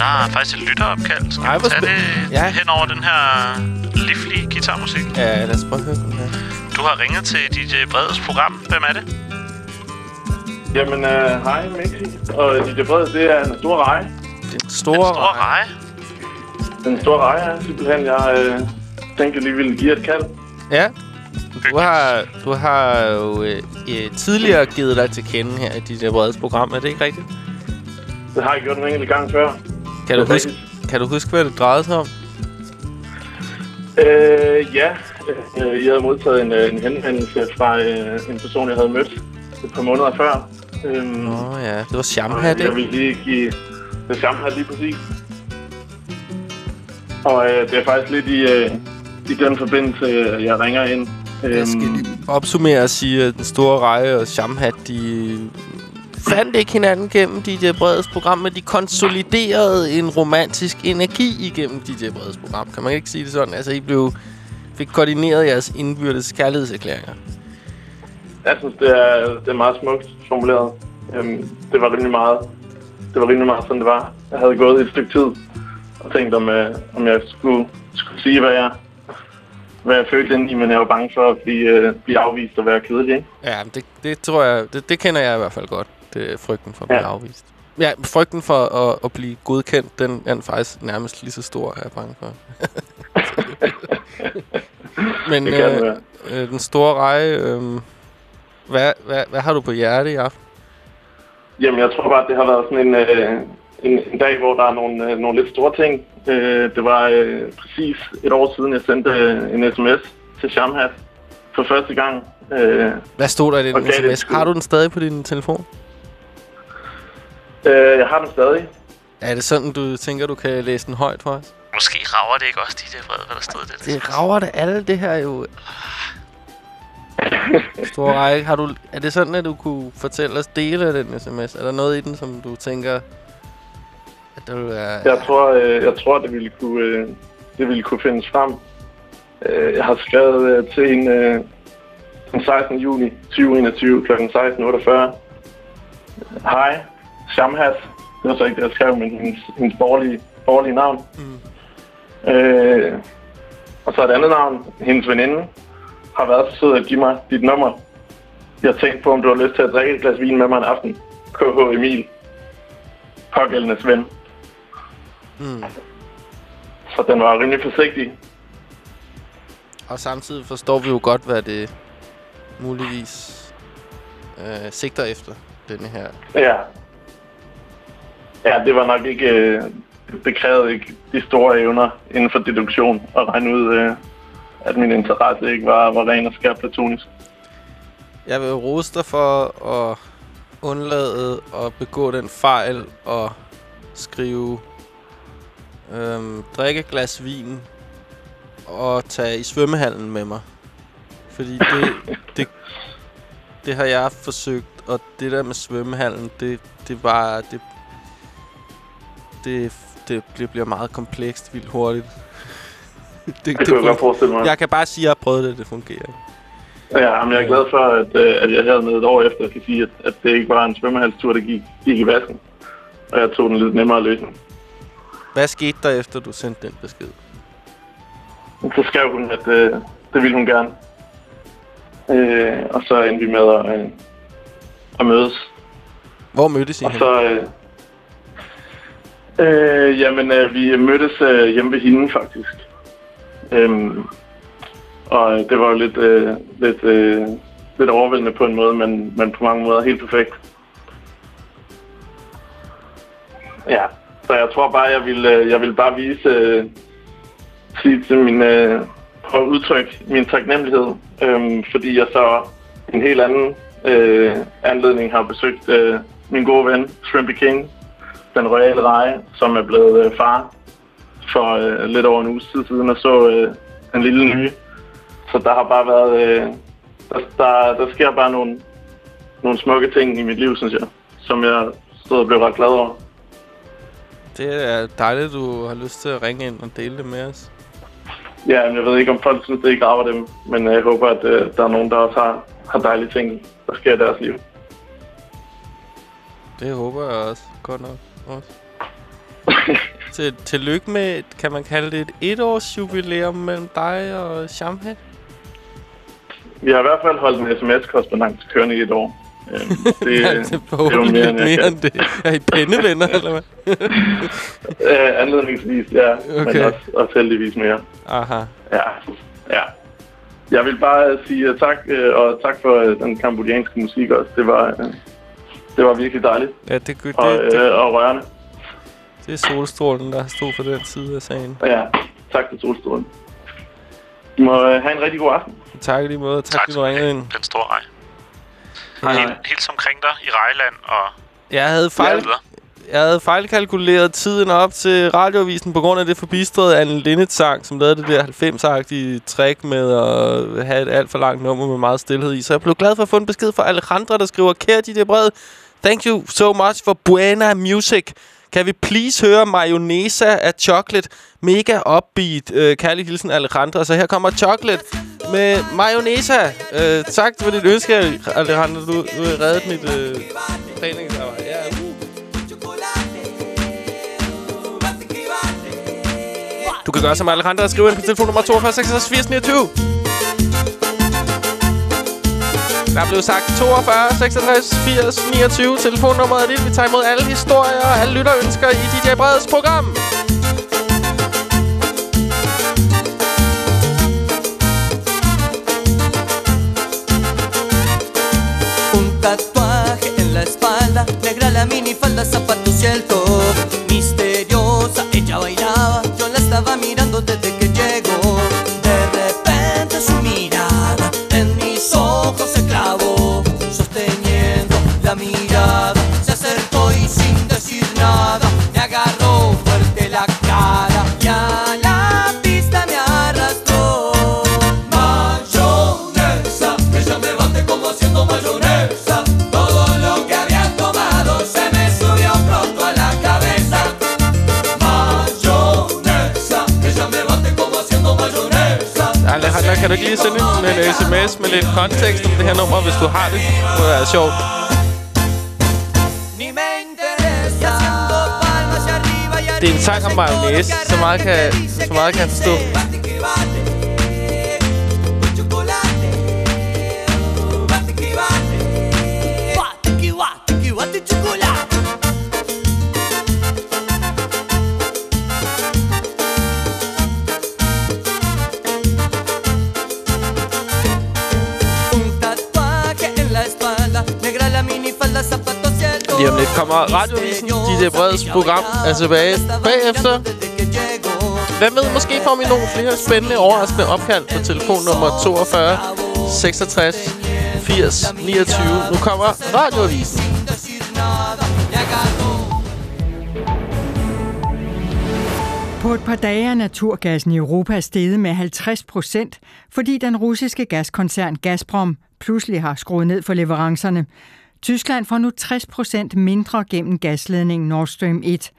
Der er faktisk et lytteropkald. Skal Ej, vi tage det Ja. ja. hen over den her livlige guitarmusik? Ja, lad os prøve at høre den her. Du har ringet til DJ Breds program. Hvem er det? Jamen, øh, hej Mixi. Og DJ Bred, det er en stor rej. Den store... Den store reje. Den store rej er simpelthen, jeg øh, tænkte, jeg lige ville give et kald. Ja. Du har, du har jo øh, øh, tidligere givet dig til kende her i dit Breds program. Er det ikke rigtigt? Det har jeg gjort en enkelt gang før. Kan du, huske, kan du huske, hvad det drejede sig om? Øh, ja, øh, jeg havde modtaget en, øh, en henvendelse fra øh, en person, jeg havde mødt et par måneder før. Øhm, Nå ja, det var Shamhat, jeg ikke? vil lige give det her lige præcis. Og øh, det er faktisk lidt i, øh, i den forbindelse, øh, jeg ringer ind. Jeg skal Øhm, lige opsummere og sige, at den store række og Shamhat, de fandt ikke hinanden gennem DJ Breds program, men de konsoliderede en romantisk energi igennem DJ Breds program. Kan man ikke sige det sådan? Altså, I blev, fik koordineret jeres indbyrdes kærlighedserklæringer. Jeg synes, det er, det er meget smukt formuleret. Øhm, det var rimelig meget, det var rimelig meget sådan, det var. Jeg havde gået et stykke tid og tænkt, om, øh, om jeg skulle, skulle sige, hvad jeg, hvad jeg følte ind i, men jeg var bange for at blive, øh, blive afvist og være kedelig. Ikke? Ja, men det, det tror jeg, det, det kender jeg i hvert fald godt. Det er frygten for at blive Ja. afvist. Ja, frygten for at, at blive godkendt, den er faktisk nærmest lige så stor, er jeg bange for. Men øh, øh, den store række, øh, hvad, hvad, hvad har du på hjerte i aften? Jamen, jeg tror bare, at det har været sådan en, øh, en, en dag, hvor der er nogle, øh, nogle lidt store ting. Øh, det var øh, præcis et år siden, jeg sendte øh, en sms til Shamhat for første gang. Øh, Hvad stod der i den sms? Har du den stadig på din telefon? Øh, jeg har den stadig. Er det sådan, du tænker, du kan læse den højt for os? Måske rager det ikke også DJ Bred, hvad der stod i det. Det rager det alle, det her jo. Store række. Har du, er det sådan, at du kunne fortælle os dele af den sms? Er der noget i den, som du tænker, at det vil være... Jeg tror, øh, jeg tror det ville kunne, øh, det ville kunne findes frem. Øh, jeg har skrevet øh, til en øh, den 16. juni 2021 kl. 16.48. Hej, Shamhat. Det var så ikke det, jeg skrev, men hendes, hendes borgerlige, borgerlige navn. Mm. Øh, og så et andet navn. Hendes veninde har været så sød at give mig dit nummer. Jeg tænkte på, om du har lyst til at drikke et glas vin med mig en aften. KH Emil. Pågældendes ven. Mm. Så den var rimelig forsigtig. Og samtidig forstår vi jo godt, hvad det muligvis øh, sigter efter, denne her. Ja. Ja, det var nok ikke... Øh, det krævede ikke de store evner inden for deduktion at regne ud, øh, at min interesse ikke var, var ren og skær platonisk. Jeg vil rose dig for at undlade at begå den fejl og skrive øhm, drikke glas vin og tage i svømmehallen med mig. Fordi det, det, det har jeg forsøgt, og det der med svømmehallen, det, det var... Det, det, det bliver- bliver meget komplekst vildt hurtigt. det, Det kunne jeg godt forestille mig. jeg kan bare sige, at jeg har prøvet det, det fungerer. Ja, men jeg er glad for, at, øh, at jeg hernede et år efter kan sige, at, at det ikke var en svømmehalstur, der gik, gik i vasken. Og jeg tog den lidt nemmere løsning. Hvad skete der, efter du sendte den besked? Så skrev hun, at øh, det ville hun gerne. Øh, og så endte vi med at, øh, at mødes. Hvor mødtes I Og hen? så... Øh, øh, jamen, øh, vi mødtes øh, hjemme ved hende, faktisk. Øhm, og det var jo lidt, øh, lidt, øh, lidt overvældende på en måde, men, men på mange måder helt perfekt. Ja, så jeg tror bare, jeg vil, øh, jeg vil bare vise, øh, sige til min, øh, prøve at udtrykke min taknemmelighed, øh, fordi jeg så en helt anden øh, anledning har besøgt øh, min gode ven, Shrimpy King, den royale reje, som er blevet øh, far for øh, lidt over en uge tid siden, og så øh, en lille nye. Så der har bare været, øh, der, der, der sker bare nogle, nogle smukke ting i mit liv, synes jeg, som jeg stod og blev ret glad over. Det er dejligt, at du har lyst til at ringe ind og dele det med os. Ja, men jeg ved ikke, om folk synes, det ikke rager dem, men øh, jeg håber, at øh, der er nogen, der også har, har dejlige ting, der sker i deres liv. Det håber jeg også. Godt nok. Også. Til, tillykke med, kan man kalde det et etårs jubilæum mellem dig og Shamhead? Vi har i hvert fald holdt en sms-korrespondance kørende i et år. Øhm, det, Ja, det er forhåbentlig mere, end mere end det. Er I pennevenner, eller hvad? Øh, anledningsvis, ja. Okay. Men også, også heldigvis mere. Aha. Ja, ja. Jeg vil bare sige uh, tak, uh, og tak for uh, den kambodjanske musik også. Det var, det var virkelig dejligt Ja, det, det, og, det, det, uh, og rørende. det er solstrålen, der stod for den side af sagen. Ja, tak til Solstrålen. I må uh, have en rigtig god aften. Tak i lige måde. Tak, fordi du ringede ind. Den store rej. Hej, hej. Helt omkring dig i Rejland og Jeg havde fejl, jeg havde fejlkalkuleret tiden op til radioavisen på grund af det forbistrede Anne Linnet-sang, som lavede det der 90-agtige trick med at have et alt for langt nummer med meget stillhed i. Så jeg blev glad for at få en besked fra Alejandra, der skriver, Kære de der brev, thank you so much for Buena Music. Kan vi please høre Mayonesa af Chocolate? Mega upbeat. Øh, kærlig hilsen Alejandra. Så her kommer Chocolate med Mayonesa. Øh, tak for dit ønske, Alejandra. Du, du har reddet mit øh, træningsarbejde. Ja. Du kan gøre som Alejandra og skrive ind på telefonnummer 42 66 89 29. Der blev sagt 42 66 80 29. Telefonnummeret er dit. Vi tager imod alle historier og alle lytterønsker i program. Un tatuaje en la espalda, negra la minifalda, zapatos y el. Misteriosa, ella bailaba, yo la estaba mirando desde Alejandra, kan du ikke lige sende en, en sms med lidt kontekst om det her nummer, hvis du har det? Det kunne være sjovt. Det er en sang om mayonnaise. Så meget kan, så meget kan jeg forstå. Chocolate. Lige om lidt kommer radiovisen, DJ Breds program er tilbage bagefter. Hvem ved, måske får vi nogle flere spændende, overraskende opkald på telefonnummer 42 66 80 29. Nu kommer radioavisen. På et par dage er naturgassen i Europa steget med 50 procent, fordi den russiske gaskoncern Gazprom pludselig har skruet ned for leverancerne. Tyskland får nu 60 procent mindre gennem gasledningen Nord Stream 1.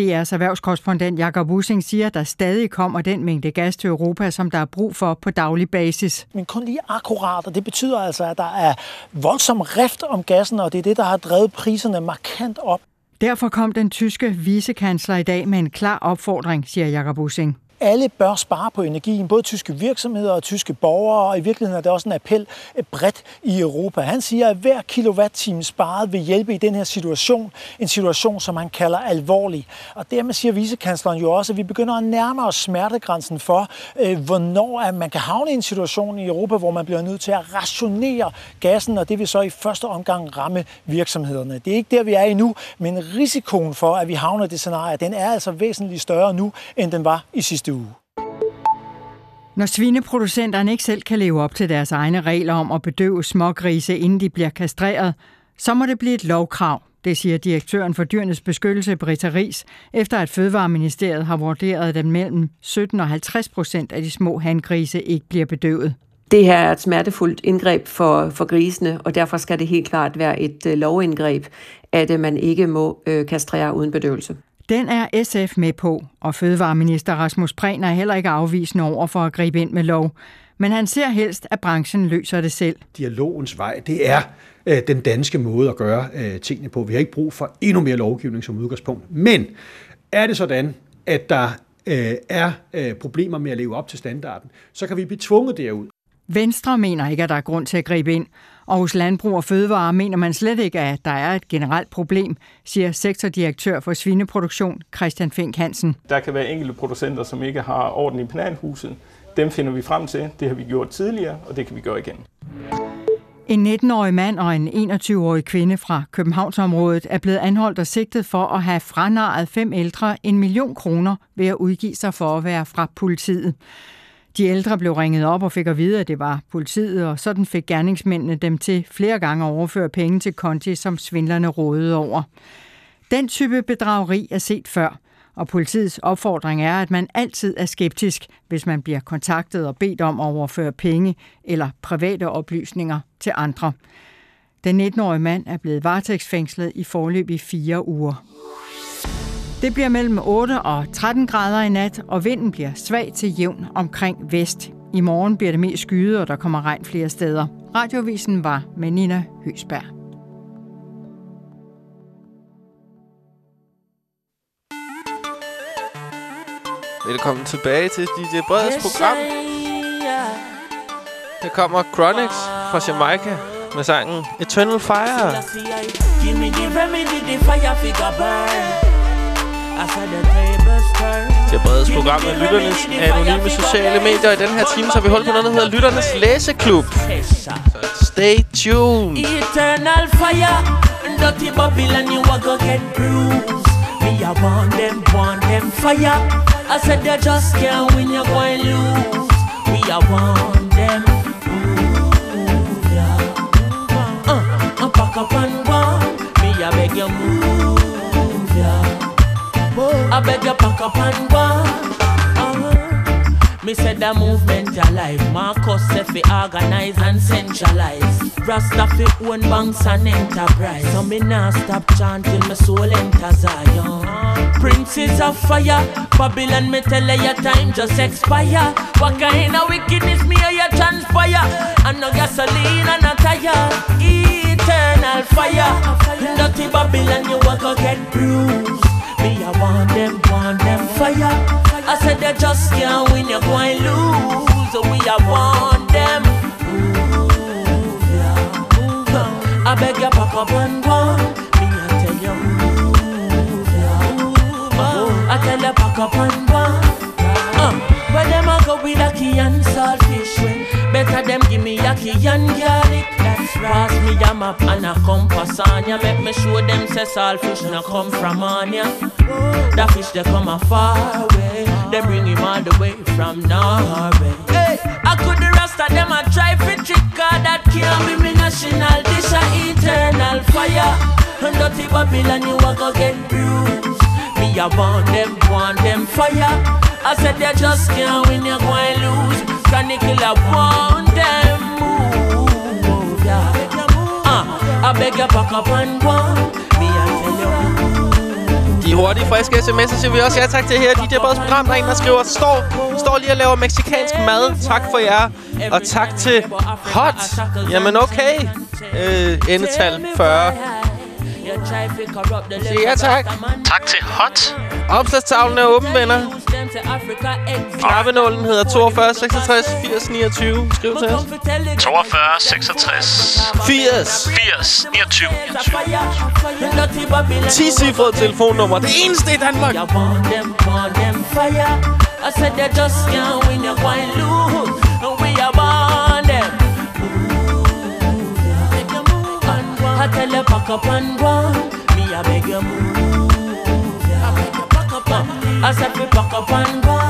DR's erhvervskorrespondent Jakob Wussing siger, at der stadig kommer den mængde gas til Europa, som der er brug for på daglig basis. men kun lige akkurat, og det betyder altså, at der er voldsom rift om gassen, og det er det, der har drevet priserne markant op. Derfor kom den tyske vicekansler i dag med en klar opfordring, siger Jakob Wussing. Alle bør spare på energien, både tyske virksomheder og tyske borgere, og i virkeligheden er det også en appel eh, bredt i Europa. Han siger, at hver kilowatt-time sparet vil hjælpe i den her situation, en situation, som han kalder alvorlig. Og dermed siger vicekansleren jo også, at vi begynder at nærme os smertegrænsen for, øh, hvornår at man kan havne i en situation i Europa, hvor man bliver nødt til at rationere gassen, og det vil så i første omgang ramme virksomhederne. Det er ikke der, vi er endnu, men risikoen for, at vi havner i det scenarie, den er altså væsentligt større nu, end den var i sidste uge. Når svineproducenterne ikke selv kan leve op til deres egne regler om at bedøve smågrise, inden de bliver kastreret, så må det blive et lovkrav. Det siger direktøren for dyrenes beskyttelse, Britta Ries, efter at Fødevareministeriet har vurderet, at mellem 17 og 50 procent af de små hangrise ikke bliver bedøvet. Det her er et smertefuldt indgreb for, for grisene, og derfor skal det helt klart være et øh, lovindgreb, at øh, man ikke må øh, kastrere uden bedøvelse. Den er SF med på, og Fødevareminister Rasmus Prehn er heller ikke afvisende over for at gribe ind med lov. Men han ser helst, at branchen løser det selv. dialogens vej, det er øh, den danske måde at gøre øh, tingene på. Vi har ikke brug for endnu mere lovgivning som udgangspunkt. Men Er det sådan, at der øh, er øh, problemer med at leve op til standarden, så kan vi blive tvunget derud. Venstre mener ikke, at der er grund til at gribe ind. Og hos Landbrug og Fødevare mener man slet ikke, at der er et generelt problem, siger sektordirektør for svineproduktion Christian Fink Hansen. Der kan være enkelte producenter, som ikke har orden i penalhuset. Dem finder vi frem til. Det har vi gjort tidligere, og det kan vi gøre igen. En 19-årig mand og en 21-årig kvinde fra Københavnsområdet er blevet anholdt og sigtet for at have franarret fem ældre en million kroner ved at udgive sig for at være fra politiet. De ældre blev ringet op og fik at vide, at det var politiet, og sådan fik gerningsmændene dem til flere gange at overføre penge til konti, som svindlerne rådede over. Den type bedrageri er set før, og politiets opfordring er, at man altid er skeptisk, hvis man bliver kontaktet og bedt om at overføre penge eller private oplysninger til andre. Den 19-årige mand er blevet varetægtsfængslet i forløb i fire uger. Det bliver mellem 8 og 13 grader i nat, og vinden bliver svag til jævn omkring vest. I morgen bliver det mest skyet, og der kommer regn flere steder. Radiovisen var med Nina Høsberg. Velkommen tilbage til DJ Breds program. Her kommer Chronix fra Jamaica med sangen Eternal Fire. Give me the remedy, the fire figure burn. Det er Breds program med lytternes anonyme sociale medier. I den her time så har vi holdt på noget, der hedder Lytternes Læseklub. Så stay tuned. Eternal fire, dirty Babylon, you a go get bruised. Me I want them, want them fire. I said they just can't win, you going lose. We I want them. Ooh, yeah. Uh, uh, pack up and one. Me I beg you move. I beg you pack up and one. Uh-huh. Me said the movement alive Marcus say fi organize and centralize. Rasta fi own banks and enterprise. So me nah stop chanting my soul enter Zion. Princes of fire Babylon me tell you your time just expire. What kind of wickedness me or you transpire? And no gasoline and no tire. Eternal fire. Dirty Babylon you a go get bruised Me I want them, want them fire I said they just can't win, you're going lose. We are want them. Move, yeah, move on. I beg you pack up and go. Me I tell you move, yeah, move on. I tell you up and go. Uh, where them a go with a key and saltfish when Better them give me a key and garlic Pass me a map and a compass on ya. Make me show them say saltfish no come from on ya. The fish they come a far away. They bring him all the way from Norway. Hey, I could the rest of them a try fi trick Cause that can't be me national dish a eternal fire. And dirty Babylon you a go get bruised. Me I want them, want them fire. I said they just can't win, you're going lose. Chronicle I want them I beg you pack up and go Me I tell you De hurtige, friske sms'er siger vi også ja tak til her. DJ Breds program, der er en, der skriver, står, står lige og laver meksikansk mad. Tak for jer. Og tak til Hot. Jamen okay. Øh, endetal 40. Siger ja tak. Tak til Hot. Opslagstavlen er åben, venner. Knappenålen hedder 42 66 80 29. Skriv til os. 42, 66, 80. 80, 29. 10 cifret telefonnummer. Det eneste i Danmark. I said they just can't win, you're going lose. Tell you pack up and go. Me I beg you move. I beg you pack up and I said we pack up and go.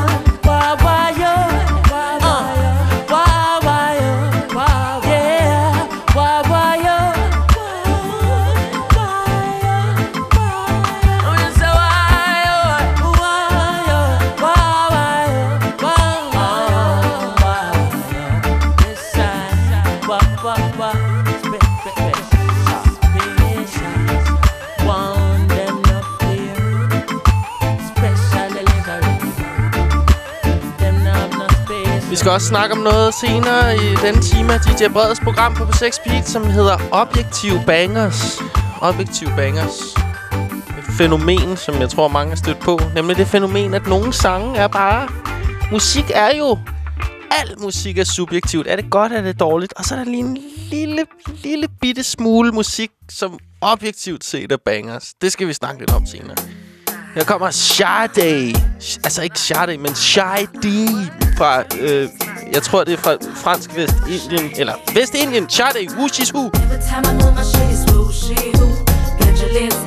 Skal også snakke om noget senere i den time af DJ Breds program på 6 Beat, som hedder Objektiv Bangers. Objektiv Bangers. Et fænomen, som jeg tror, mange har stødt på. Nemlig det fænomen, at nogle sange er bare... Musik er jo... Al musik er subjektivt. Er det godt, er det dårligt? Og så er der lige en lille, lille bitte smule musik, som objektivt set er bangers. Det skal vi snakke lidt om senere. Her kommer Sade. Altså ikke Sade, men Sade fra... Øh, jeg tror, det er fra fransk Vestindien. Eller Vestindien. Sade. Wushishu. Every time I move my shit is who.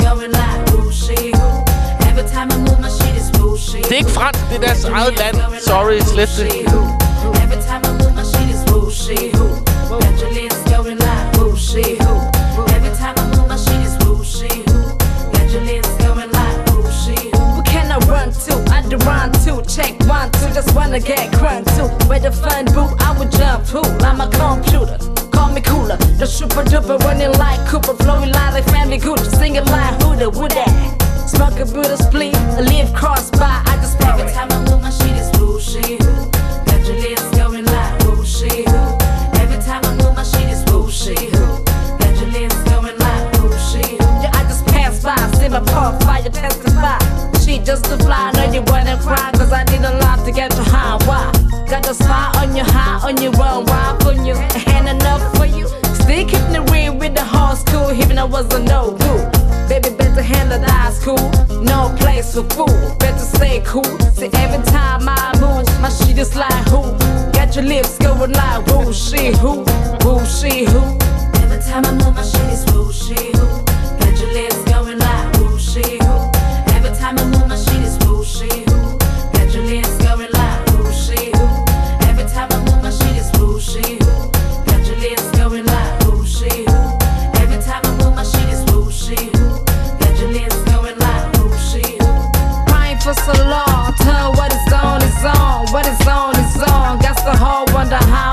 Going like who. Every time I move my shit is Det er ikke fransk, det er deres eget land. Sorry, slet det. Every time I move my shit is woo run to. Check one, two, just wanna get crunk to. Where the fun boo, I would jump to. I'm a computer. Call me cooler. The super duper running like Cooper. Flowing like family Gucci. Singing like Huda, would that? Smoke a Buddha split. A live cross by. I just Every time I move my shit is woo she who. Your lips going like woo she who. Every time I move my shit is woo she who. Your lips going like woo she who. Yeah, I just passed by, see my pop fire testify. Just to fly, know you wanna cry, cause I need a lot to get high. Why? Got the spot on your high, on your run, why on you? Hand enough for you. Still keeping the real with the whole school, even I was a no good. Baby, better handle that school. No place for fool, better stay cool. See, every time I move, my shit is like who? Got your lips going like woo, she who? Woo, she who? Every time I move my shit is woo she who.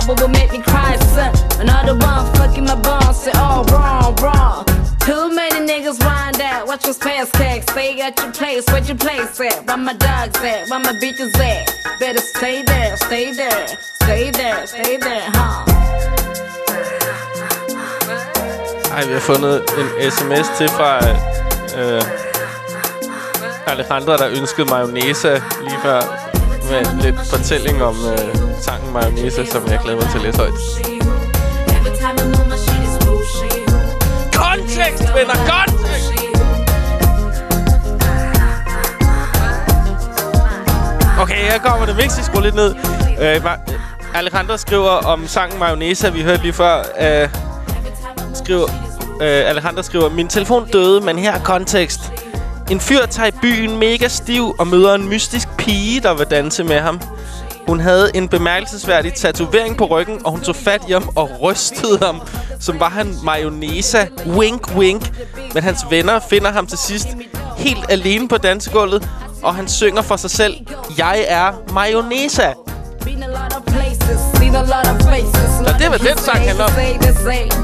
What will make me cry, son. Another one fucking my bones, say all wrong, wrong. Too many niggas wind out, watch what's past tax. Stay at your place, where your place at? Where my dogs at? Where my bitches at? Better stay there, stay there, stay there, stay there, huh? Ej, vi har fundet en sms til fra øh, Alejandra, der ønskede mayonnaise lige før. Med lidt fortælling om øh, sangen mayonnaise, som jeg glæder mig til at læse højt. Kontekst, venner, kontekst! Okay, her kommer det mix. Skru lidt ned. Øh, Alejandro skriver om sangen Mayonnaise, vi hørte lige før. Øh, skriver, øh, Alejandro skriver, Min telefon døde, men her er kontekst. En fyr tager i byen mega stiv og møder en mystisk pige, der vil danse med ham. Hun havde en bemærkelsesværdig tatovering på ryggen, og hun tog fat i ham og rystede ham, som var han mayonesa. Wink, wink. Men hans venner finder ham til sidst helt alene på dansegulvet, og han synger for sig selv, Jeg er mayonesa. Og det var den sang han om.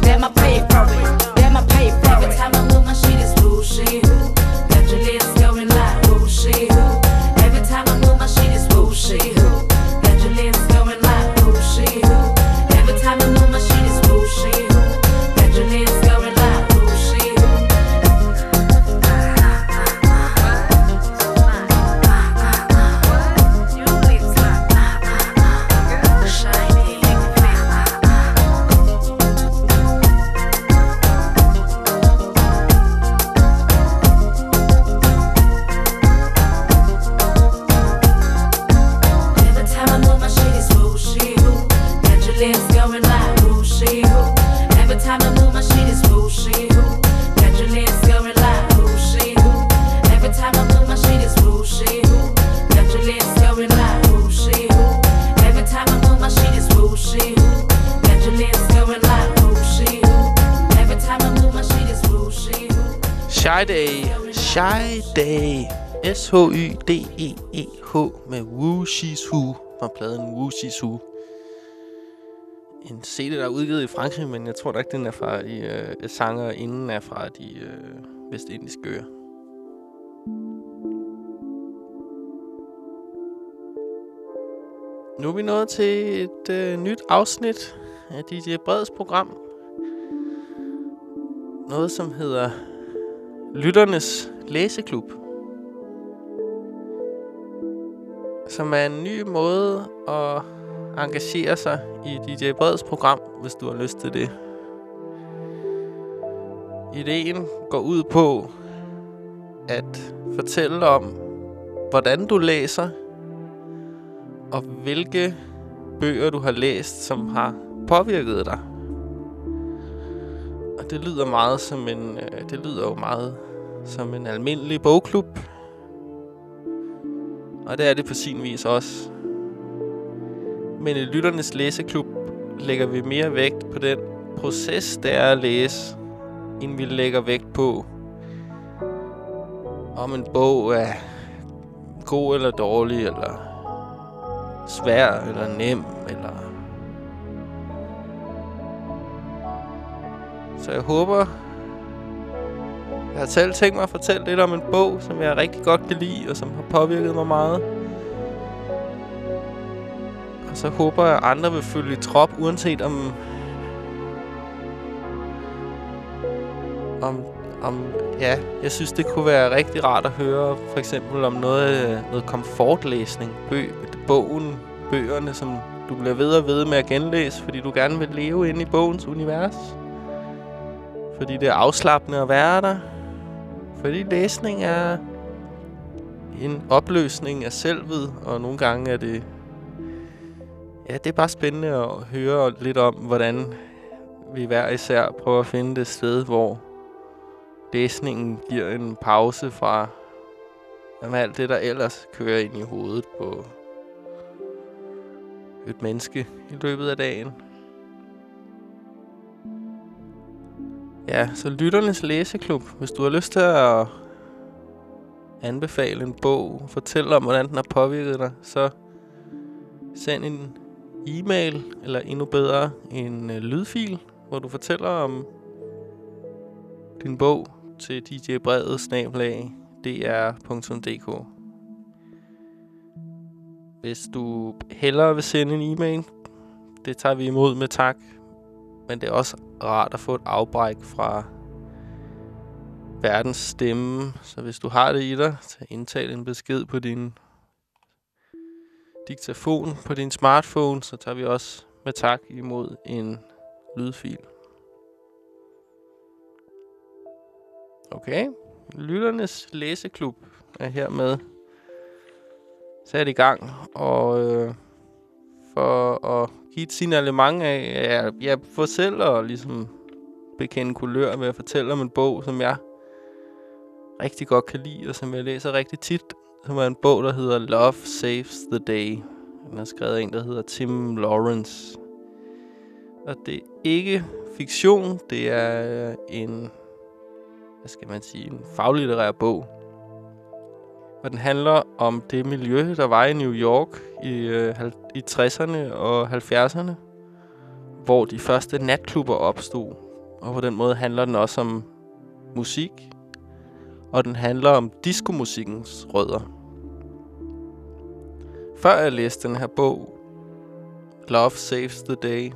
Damn I pay for it, damn I pay for Every time I move my shit is S-H-Y-D-E-E-H med Woo She's Who fra pladen Woo She's Who. En CD, der er udgivet i Frankrig, men jeg tror da ikke, den er fra de øh, sanger inden er fra de øh, vestindiske øer. Nu er vi nået til et øh, nyt afsnit af DJ Breds program. Noget, som hedder Lytternes læseklub. Som er en ny måde at engagere sig i DJ Breds program, hvis du har lyst til det. Ideen går ud på at fortælle om, hvordan du læser, og hvilke bøger du har læst, som har påvirket dig. Og det lyder meget som en, øh, det lyder jo meget som en almindelig bogklub. Og det er det på sin vis også. Men i Lytternes Læseklub lægger vi mere vægt på den proces, der er at læse, end vi lægger vægt på, om en bog er god eller dårlig, eller svær eller nem, eller... Så jeg håber... Jeg har selv tænkt mig at fortælle lidt om en bog, som jeg rigtig godt kan lide, og som har påvirket mig meget. Og så håber jeg, at andre vil følge i trop, uanset om... Om, om ja, jeg synes, det kunne være rigtig rart at høre, for eksempel om noget, noget komfortlæsning. Bø, bogen, bøgerne, som du bliver ved og ved med at genlæse, fordi du gerne vil leve inde i bogens univers. Fordi det er afslappende at være der. Fordi læsning er en opløsning af selvet, og nogle gange er det... Ja, det er bare spændende at høre lidt om, hvordan vi hver især prøver at finde det sted, hvor læsningen giver en pause fra jamen, alt det, der ellers kører ind i hovedet på et menneske i løbet af dagen. Ja, så Lytternes Læseklub. Hvis du har lyst til at anbefale en bog, fortælle om, hvordan den har påvirket dig, så send en e-mail, eller endnu bedre, en øh, lydfil, hvor du fortæller om din bog til djbrevet snablag dr.dk. Hvis du hellere vil sende en e-mail, det tager vi imod med tak. Men det er også rart at få et afbræk fra verdens stemme. Så hvis du har det i dig, så indtal en besked på din diktafon på din smartphone, så tager vi også med tak imod en lydfil. Okay. Lytternes læseklub er hermed sat i gang. Og øh, for at give et signalement af, at jeg, får selv at ligesom bekende kulør ved at fortælle om en bog, som jeg rigtig godt kan lide, og som jeg læser rigtig tit. Som er en bog, der hedder Love Saves the Day. Den er skrevet af en, der hedder Tim Lawrence. Og det er ikke fiktion, det er en, hvad skal man sige, en faglitterær bog. Og den handler om det miljø, der var i New York i, øh, i 60'erne og 70'erne. Hvor de første natklubber opstod. Og på den måde handler den også om musik. Og den handler om diskomusikkens rødder. Før jeg læste den her bog, Love Saves the Day,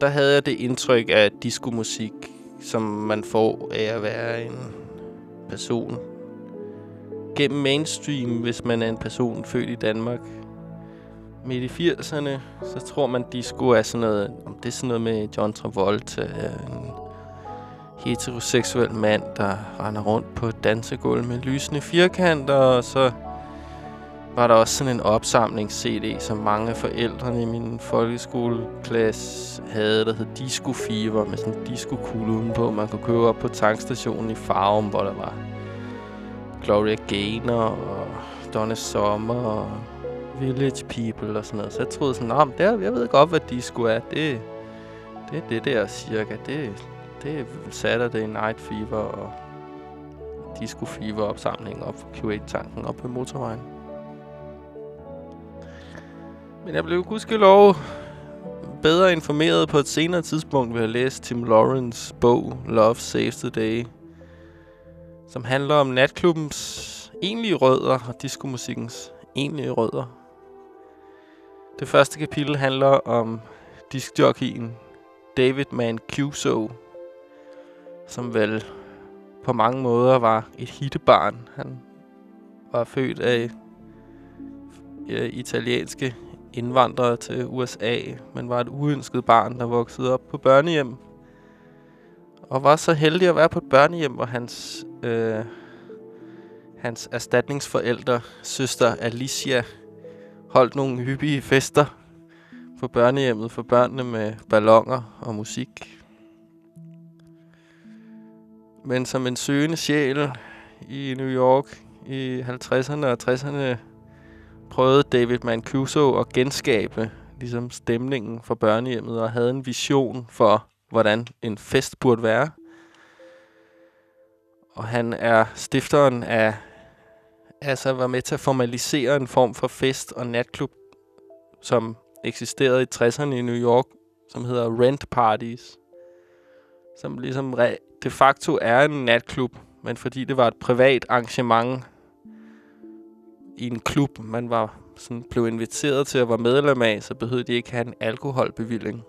der havde jeg det indtryk af diskomusik, som man får af at være en person gennem mainstream, hvis man er en person født i Danmark. Midt i 80'erne, så tror man, disco er sådan noget, om det er sådan noget med John Travolta, øh, en heteroseksuel mand, der render rundt på et dansegulv med lysende firkanter, og så var der også sådan en opsamlings-CD, som mange af forældrene i min folkeskoleklasse havde, der hed Disco Fever, med sådan en disco på, man kunne købe op på tankstationen i Farum, hvor der var Gloria Gaynor og Donna Summer og Village People og sådan noget. Så jeg troede sådan, nah, der, jeg ved godt, hvad disco er. Det, det er det der cirka. Det, det er Saturday Night Fever og Disco Fever opsamling op for Q8-tanken op på motorvejen. Men jeg blev gudskelov bedre informeret på et senere tidspunkt ved at læse Tim Lawrence bog Love Saves the Day – som handler om natklubbens egentlige rødder og diskomusikkens egentlige rødder. Det første kapitel handler om diskjockeyen David Mancuso, som vel på mange måder var et hittebarn. Han var født af øh, italienske indvandrere til USA, men var et uønsket barn, der voksede op på børnehjem. Og var så heldig at være på et børnehjem, hvor hans, øh, hans erstatningsforældre, søster Alicia, holdt nogle hyppige fester på børnehjemmet for børnene med ballonger og musik. Men som en søgende sjæl i New York i 50'erne og 60'erne prøvede David Mancuso at genskabe ligesom stemningen for børnehjemmet og havde en vision for, hvordan en fest burde være. Og han er stifteren af, altså var med til at formalisere en form for fest og natklub, som eksisterede i 60'erne i New York, som hedder Rent Parties. Som ligesom de facto er en natklub, men fordi det var et privat arrangement i en klub, man var sådan blev inviteret til at være medlem af, så behøvede de ikke have en alkoholbevilling.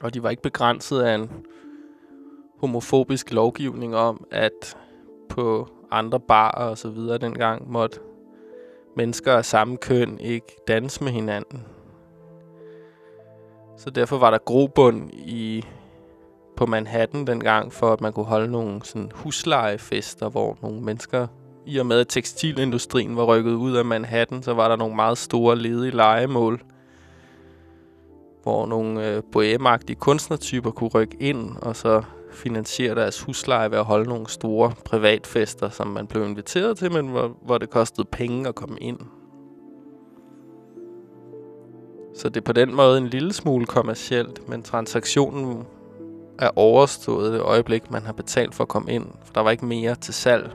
Og de var ikke begrænset af en homofobisk lovgivning om, at på andre barer og så videre dengang måtte mennesker af samme køn ikke danse med hinanden. Så derfor var der grobund i på Manhattan dengang, for at man kunne holde nogle sådan huslejefester, hvor nogle mennesker, i og med at tekstilindustrien var rykket ud af Manhattan, så var der nogle meget store ledige legemål, hvor nogle øh, bohemagtige kunstnertyper kunne rykke ind, og så finansiere deres husleje ved at holde nogle store privatfester, som man blev inviteret til, men hvor, hvor det kostede penge at komme ind. Så det er på den måde en lille smule kommercielt, men transaktionen er overstået det øjeblik, man har betalt for at komme ind. For der var ikke mere til salg.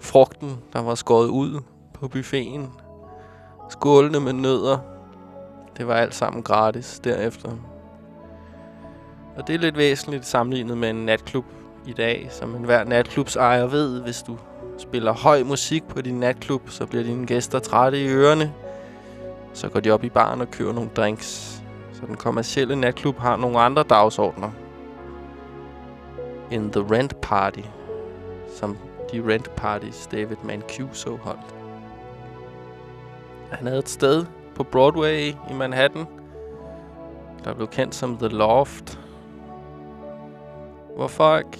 Frugten, der var skåret ud på buffeten. Skålene med nødder. Det var alt sammen gratis derefter. Og det er lidt væsentligt sammenlignet med en natklub i dag, som enhver natklubs ejer ved. Hvis du spiller høj musik på din natklub, så bliver dine gæster trætte i ørerne. Så går de op i baren og køber nogle drinks. Så den kommercielle natklub har nogle andre dagsordner. In the Rent Party, som de Rent Parties David Mancuso holdt. Han havde et sted på Broadway i Manhattan, der blev kendt som The Loft, hvor folk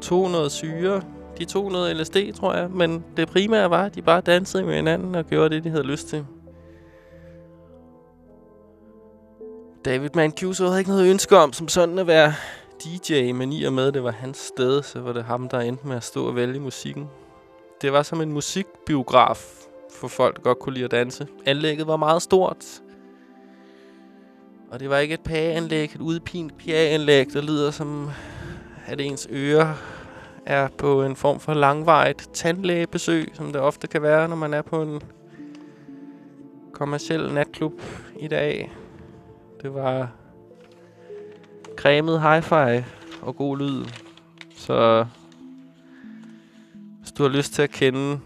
tog noget syre. De tog noget LSD, tror jeg. Men det primære var, at de bare dansede med hinanden og gjorde det, de havde lyst til. David Mancuso havde ikke noget ønske om som sådan at være DJ, men i og med, at det var hans sted, så var det ham, der endte med at stå og vælge musikken. Det var som en musikbiograf for folk, der godt kunne lide at danse. Anlægget var meget stort. Og det var ikke et PA-anlæg, et udpint PA-anlæg, der lyder som, at ens ører er på en form for langvejt tandlægebesøg, som det ofte kan være, når man er på en kommersiel natklub i dag. Det var cremet hi-fi og god lyd. Så hvis du har lyst til at kende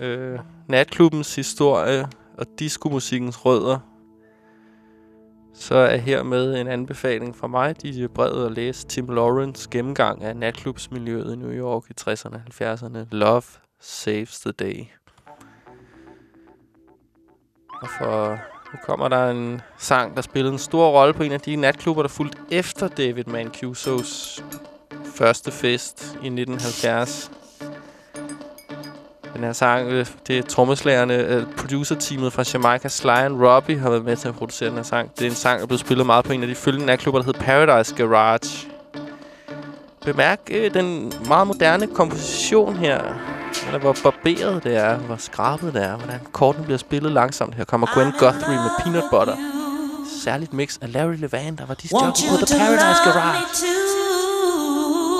øh, natklubbens historie og diskomusikkens rødder, så er hermed en anbefaling fra mig, DJ Brevet, at læse Tim Lawrence gennemgang af natklubsmiljøet i New York i 60'erne og 70'erne. Love saves the day. Og for nu kommer der en sang, der spillede en stor rolle på en af de natklubber, der fulgte efter David Mancusos første fest i 1970. Den her sang, øh, det er trommeslagerne, uh, producer-teamet fra Jamaica, Sly and Robbie, har været med til at producere den her sang. Det er en sang, der blev spillet meget på en af de følgende natklubber, der hed Paradise Garage. Bemærk uh, den meget moderne komposition her. Eller hvor barberet det er, hvor skrabet det er, hvordan korten bliver spillet langsomt. Her kommer Gwen Guthrie med Peanut Butter. Særligt mix af Larry Levan, der var disc jockey på The Paradise Garage.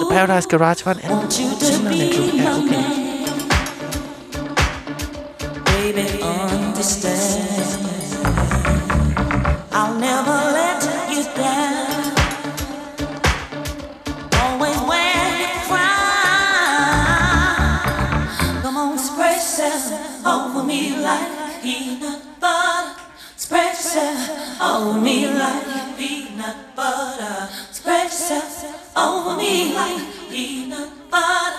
The Paradise Garage var en anden natklub. Ja, okay. Over me like peanut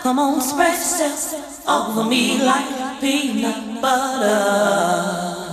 Come on, spread yourself over me like peanut butter.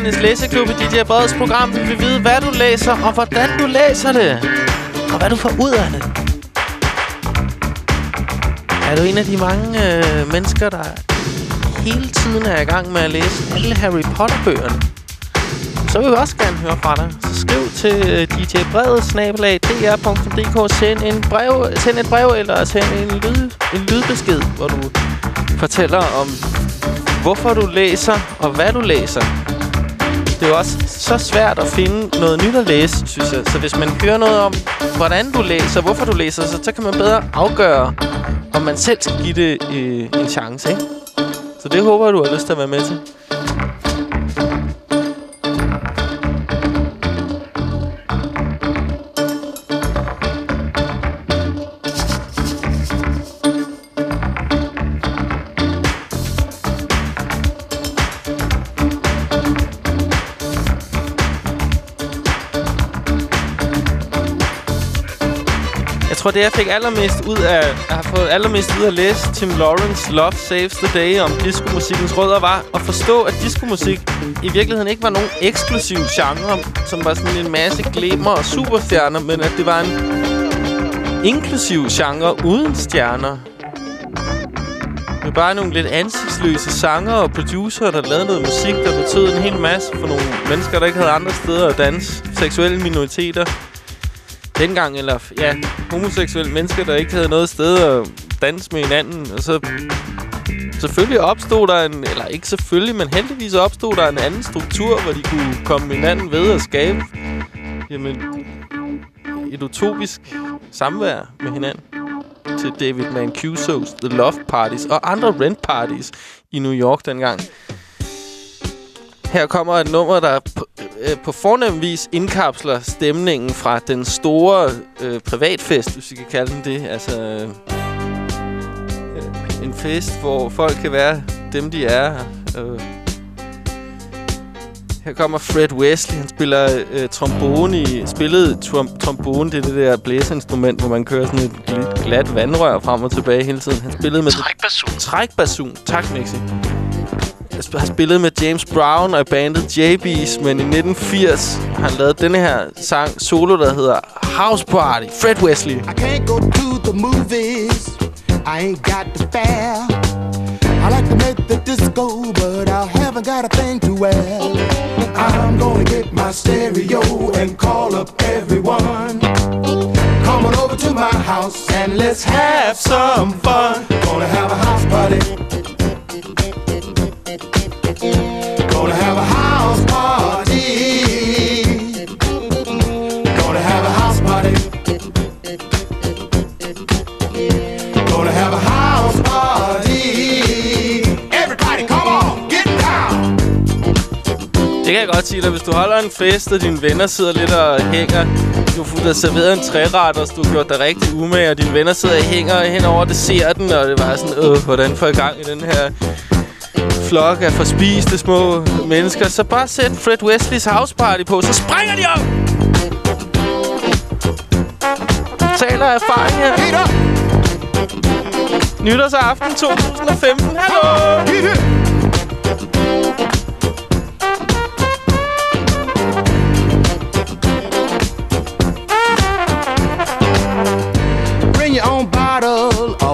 Lytternes læseklub i DJ Breds program vil vi vide, hvad du læser, og hvordan du læser det. Og hvad du får ud af det. Er du en af de mange øh, mennesker, der hele tiden er i gang med at læse alle Harry Potter-bøgerne? Så vil vi også gerne høre fra dig. Så skriv til øh, snabelag dr.dk. Send, en brev, send et brev eller send en, lyd, en lydbesked, hvor du fortæller om, hvorfor du læser og hvad du læser. Det er jo også så svært at finde noget nyt at læse, synes jeg. Så hvis man hører noget om, hvordan du læser, hvorfor du læser, så, så kan man bedre afgøre, om man selv skal give det øh, en chance, ikke? Så det håber jeg, du har lyst til at være med til. Tror, det jeg fik allermest ud af... Jeg har fået allermest ud af at læse Tim Lawrence Love Saves the Day om diskomusikkens rødder, var at forstå, at diskomusik i virkeligheden ikke var nogen eksklusiv genre, som var sådan en masse glemmer og superstjerner, men at det var en inklusiv genre uden stjerner. Med bare nogle lidt ansigtsløse sanger og producer, der lavede noget musik, der betød en hel masse for nogle mennesker, der ikke havde andre steder at danse. Seksuelle minoriteter dengang, eller ja, homoseksuelle mennesker, der ikke havde noget sted at danse med hinanden. Og så selvfølgelig opstod der en, eller ikke selvfølgelig, men heldigvis opstod der en anden struktur, hvor de kunne komme hinanden ved at skabe jamen, et utopisk samvær med hinanden til David Mancuso's The Love Parties og andre rent parties i New York dengang. Her kommer et nummer, der p- øh, på fornem vis indkapsler stemningen fra den store øh, privatfest, hvis vi kan kalde den det. Altså øh, en fest, hvor folk kan være dem, de er. Øh. Her kommer Fred Wesley. Han spiller øh, trombone i... Spillede trom trombone, det er det der blæseinstrument, hvor man kører sådan et gl- glat vandrør frem og tilbage hele tiden. Han spillede med... Trækbasun. Trækbasun. Tak, Mixi. Jeg har spillet med James Brown og bandet JB's, men i 1980 har han lavet denne her sang solo, der hedder House Party. Fred Wesley. I can't go to the movies. I ain't got the fare. I like to make the disco, but I haven't got a thing to wear. I'm gonna get my stereo and call up everyone. Come on over to my house and let's have some fun. Gonna have a house party. Det kan jeg godt sige dig. Hvis du holder en fest, og dine venner sidder lidt og hænger... Du får der serveret en træretter, så du har gjort dig rigtig umage, og dine venner sidder og hænger hen over desserten, og det var sådan, øh, hvordan får jeg gang i den her flok af forspiste små mennesker. Så bare sæt Fred Westleys house party på, så springer de op! Taler af erfaring her. Nytårsaften 2015. Hallo! Bring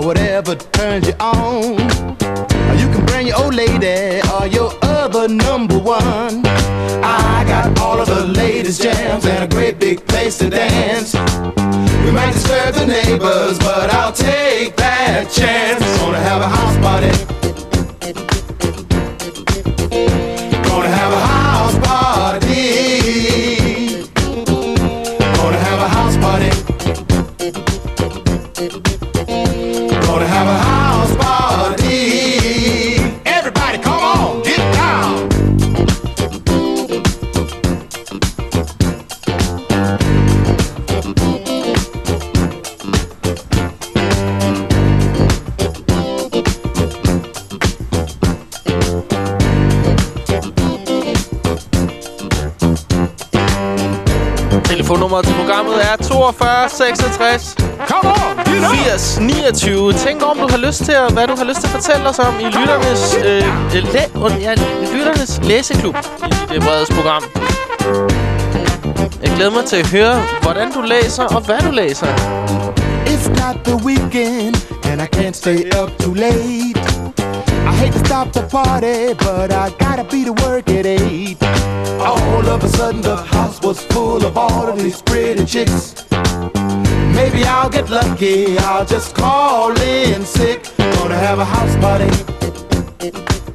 whatever turns you on. You can bring your old lady or your other number one. I got all of the latest jams and a great big place to dance. We might disturb the neighbors, but I'll take that chance. Gonna have a house party. Telefonnummeret til programmet er 42 66 Come on, 80 29. Tænk om du har lyst til at, hvad du har lyst til at fortælle os om i lytternes, øh, læ ja, lytternes læseklub i det bredes program. Jeg glæder mig til at høre, hvordan du læser og hvad du læser. It's not the weekend, and I can't stay up too late. Hate to stop the party, but I gotta be to work at eight. All of a sudden, the house was full of all of these pretty chicks. Maybe I'll get lucky, I'll just call in sick. Gonna have a house party.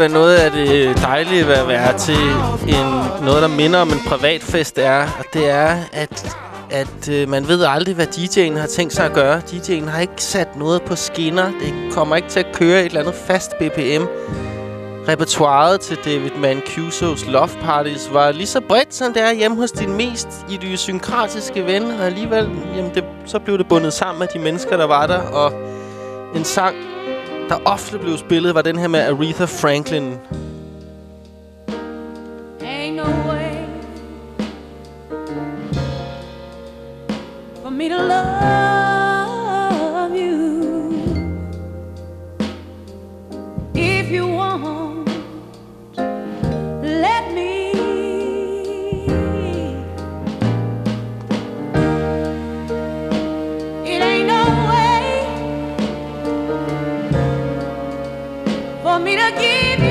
Skal hvad noget af det dejlige ved at være til en, noget, der minder om en privatfest er. Og det er, at, at øh, man ved aldrig, hvad DJ'en har tænkt sig at gøre. DJ'en har ikke sat noget på skinner. Det kommer ikke til at køre et eller andet fast BPM. Repertoireet til David Mancusos Love Parties var lige så bredt, som det er hjemme hos din mest idiosynkratiske ven. Og alligevel, jamen det, så blev det bundet sammen med de mennesker, der var der. Og en sang, der ofte blev spillet, var den her med Aretha Franklin. For me to give you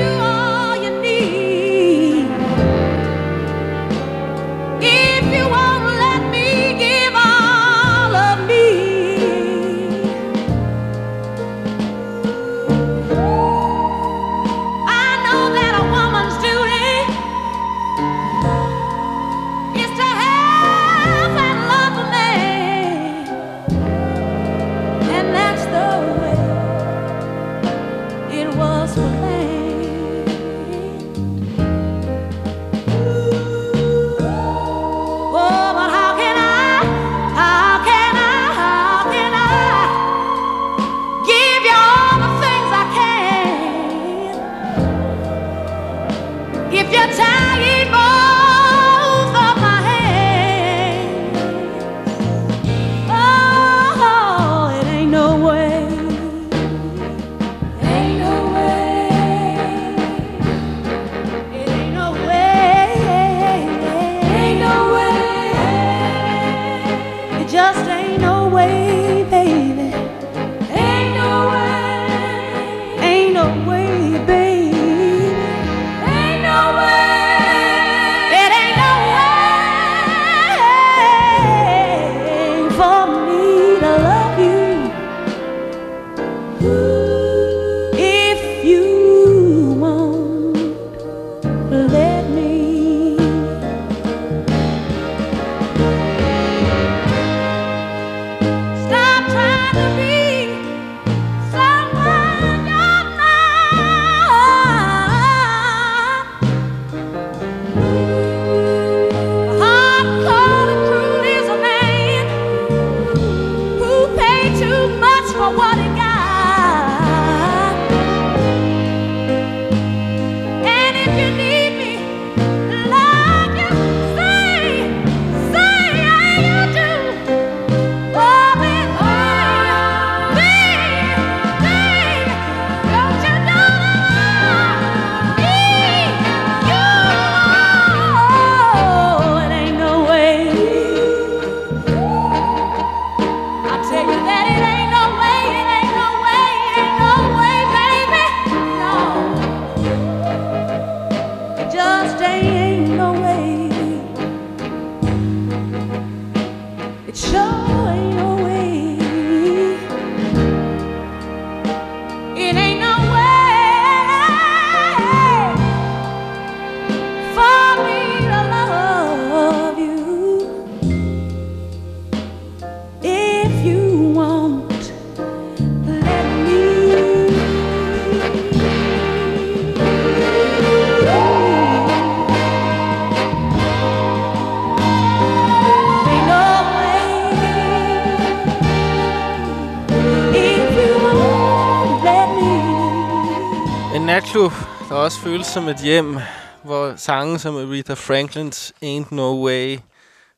føles som et hjem, hvor sange som Aretha Franklins Ain't No Way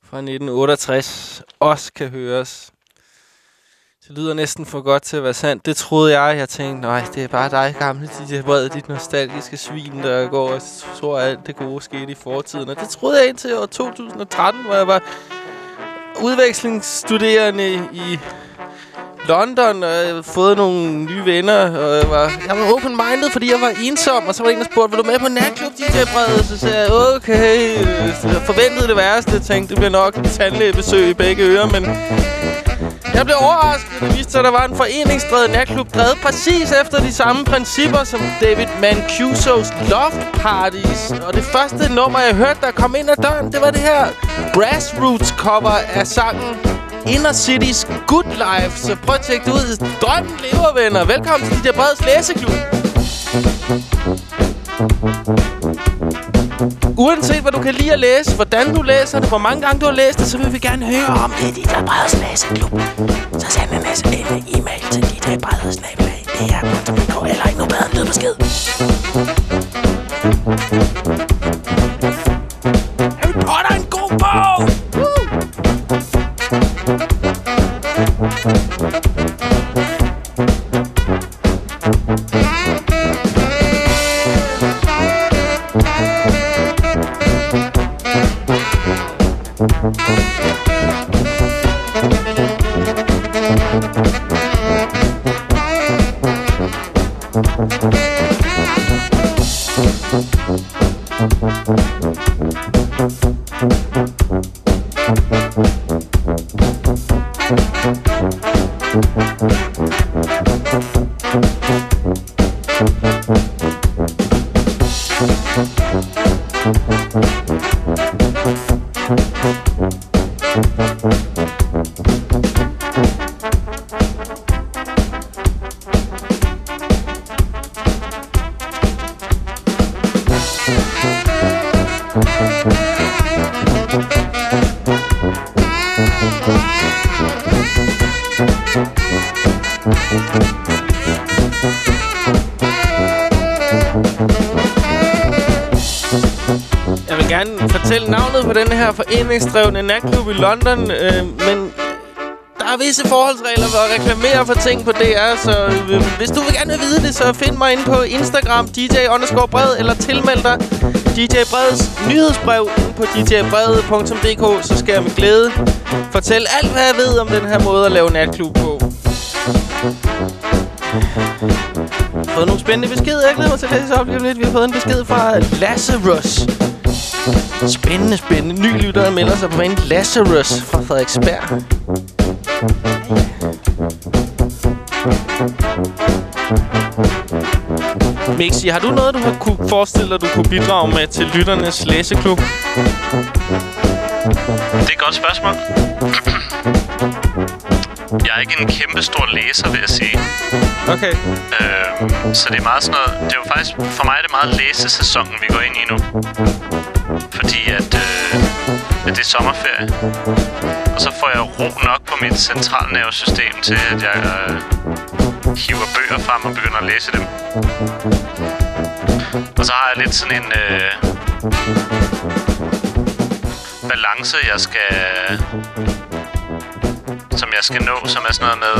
fra 1968 også kan høres. Det lyder næsten for godt til at være sandt. Det troede jeg. Jeg tænkte, nej, det er bare dig, gamle DJ brede, dit nostalgiske svin, der går og tror, at alt det gode skete i fortiden. Og det troede jeg indtil år 2013, hvor jeg var udvekslingsstuderende i London, og jeg fået nogle nye venner, og jeg var, jeg var open-minded, fordi jeg var ensom, og så var der en, der spurgte, vil du med på natklub, DJ Brede? Så sagde jeg, okay. Jeg forventede det værste, jeg tænkte, det bliver nok et tandlægebesøg i begge ører, men Jeg blev overrasket, det viste sig, at der var en foreningsdrevet natklub, drevet præcis efter de samme principper som David Mancusos Love Parties. Og det første nummer, jeg hørte, der kom ind ad døren, det var det her Grassroots cover af sangen Inner Cities Good Life. Så prøv at tjekke det ud. Drømmen lever, venner. Velkommen til DJ Breds Læseklub. Uanset hvad du kan lide at læse, hvordan du læser det, hvor mange gange du har læst det, så vil vi gerne høre om det i DJ Breds Læseklub. Så send en, S- en e-mail til DJ Breds DR.dk eller ikke noget bedre end lydbesked. Her foreningsdrevne natklub i London, øh, men der er visse forholdsregler for at reklamere for ting på DR, så øh, hvis du vil gerne vide det, så find mig inde på Instagram, DJ underscore bred, eller tilmeld dig DJ Breds nyhedsbrev inde på djbred.dk, så skal jeg med glæde fortælle alt, hvad jeg ved om den her måde at lave natklub på. Vi har fået nogle spændende beskeder. Jeg glæder mig til at læse op lige om lidt. Vi har fået en besked fra Lasse Rush. Spændende, spændende. Ny lytter melder sig på banen. Lazarus fra Frederiksberg. Mixi, har du noget, du har kunne forestille dig, du kunne bidrage med til lytternes læseklub? Det er et godt spørgsmål. Jeg er ikke en kæmpe stor læser, vil jeg sige. Okay. Øhm, så det er meget sådan noget... Det er jo faktisk... For mig er det meget læsesæsonen, vi går ind i nu. Det er sommerferie. Og så får jeg ro nok på mit centralnervesystem til, at jeg øh, hiver bøger frem og begynder at læse dem. Og så har jeg lidt sådan en... Øh, balance, jeg skal... Som jeg skal nå, som er sådan noget med...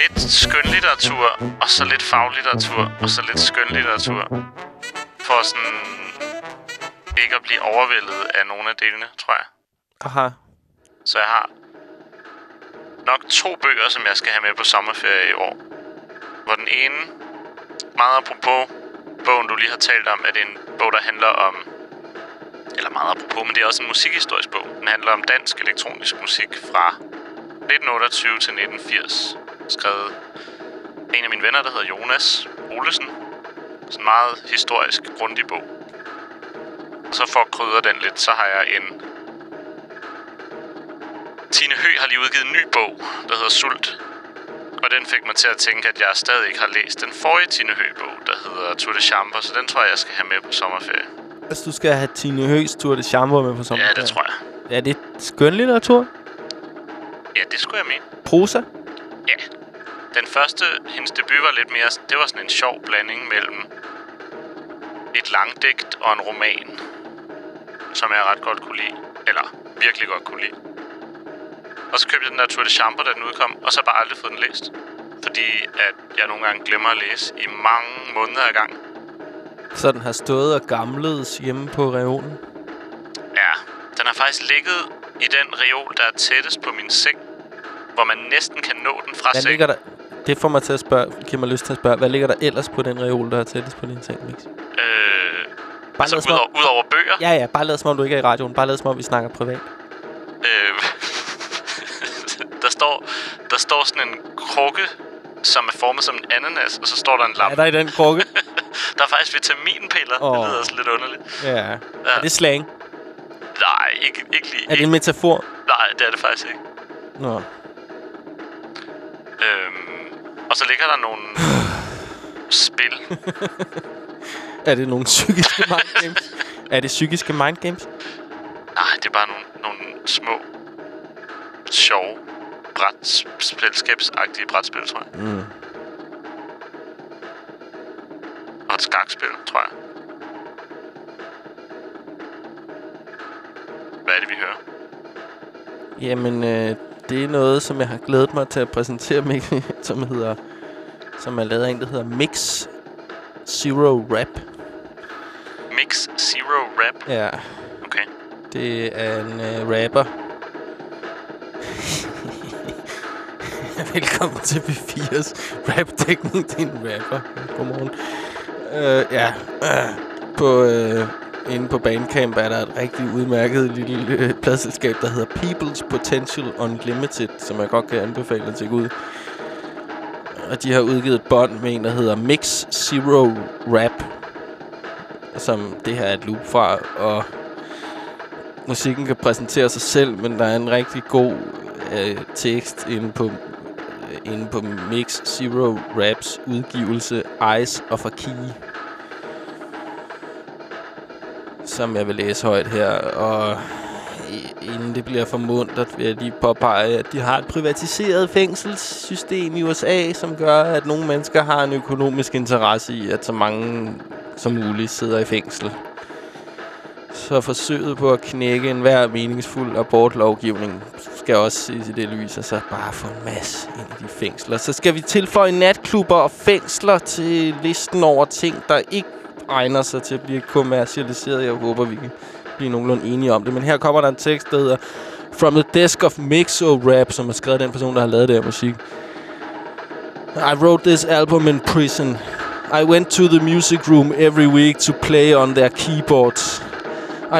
Lidt skønlitteratur, og så lidt faglitteratur, og så lidt skønlitteratur. For sådan... Ikke at blive overvældet af nogle af delene, tror jeg. Aha. Så jeg har nok to bøger, som jeg skal have med på sommerferie i år. Hvor den ene, meget apropos bogen, du lige har talt om, er det en bog, der handler om... Eller meget apropos, men det er også en musikhistorisk bog. Den handler om dansk elektronisk musik fra 1928 til 1980. Skrevet af en af mine venner, der hedder Jonas Olesen. Sådan en meget historisk, grundig bog. Så for at krydre den lidt, så har jeg en Tine Hø har lige udgivet en ny bog, der hedder Sult. Og den fik mig til at tænke, at jeg stadig ikke har læst den forrige Tine Hø-bog, der hedder Tour de Chambre, så den tror jeg, jeg skal have med på sommerferie. Altså, du skal have Tine Høgs Tour de Chambre med på sommerferie. Ja, det tror jeg. Er det skønlitteratur? Ja, det skulle jeg mene. Prosa? Ja. Den første, hendes debut var lidt mere... Det var sådan en sjov blanding mellem et langdigt og en roman, som jeg ret godt kunne lide. Eller virkelig godt kunne lide. Og så købte jeg den der Tour de Chambre, da den udkom, og så har jeg bare aldrig fået den læst. Fordi at jeg nogle gange glemmer at læse i mange måneder ad gang. Så den har stået og gamledes hjemme på reolen? Ja, den har faktisk ligget i den reol, der er tættest på min seng. Hvor man næsten kan nå den fra Hvad sengen. ligger der... Det får mig til at spørge, giver mig lyst til at spørge, hvad ligger der ellers på den reol, der er tættest på din seng, Mix? Øh, Bare altså lad som om- udover, udover bøger. Ja, ja, bare lad som om du ikke er i radioen. Bare lad som om vi snakker privat. Øh, står sådan en krukke, som er formet som en ananas, og så står der en lampe. Er der i den krukke? der er faktisk vitaminpiller. Oh. Det lyder også lidt underligt. Ja. ja. Er det slang? Nej, ikke, ikke lige. Er det en metafor? Nej, det er det faktisk ikke. Nå. Øhm, og så ligger der nogle spil. Er det nogle psykiske mindgames? er det psykiske mindgames? Nej, det er bare nogle, nogle små, sjove bræt, selskabsagtige brætspil, tror jeg. Mm. Og et skakspil, tror jeg. Hvad er det, vi hører? Jamen, øh, det er noget, som jeg har glædet mig til at præsentere, Mikkel, som hedder... Som er lavet af en, der hedder Mix Zero Rap. Mix Zero Rap. Ja. Okay. Det er en øh, rapper. Velkommen til B4's rap-dækning. Det er en rapper. Godmorgen. Øh, ja. Øh, på, øh, inde på Bandcamp er der et rigtig udmærket lille øh, pladselskab, der hedder People's Potential Unlimited, som jeg godt kan anbefale at tjekke ud. Og de har udgivet et bånd med en, der hedder Mix Zero Rap, som det her er et loop fra, og musikken kan præsentere sig selv, men der er en rigtig god øh, tekst inde på øh, inde på Mix Zero Raps udgivelse Eyes of a Key som jeg vil læse højt her. Og inden det bliver for muntert, vil jeg lige påpege, at de har et privatiseret fængselssystem i USA, som gør, at nogle mennesker har en økonomisk interesse i, at så mange som muligt sidder i fængsel. Så forsøget på at knække enhver meningsfuld abortlovgivning skal også ses i det lys, og så bare få en masse ind i de fængsler. Så skal vi tilføje natklubber og fængsler til listen over ting, der ikke egner sig til at blive kommercialiseret. Jeg håber, vi kan blive nogenlunde enige om det. Men her kommer der en tekst, der hedder From the Desk of Mixo Rap, som er skrevet af den person, der har lavet det her musik. I wrote this album in prison. I went to the music room every week to play on their keyboards.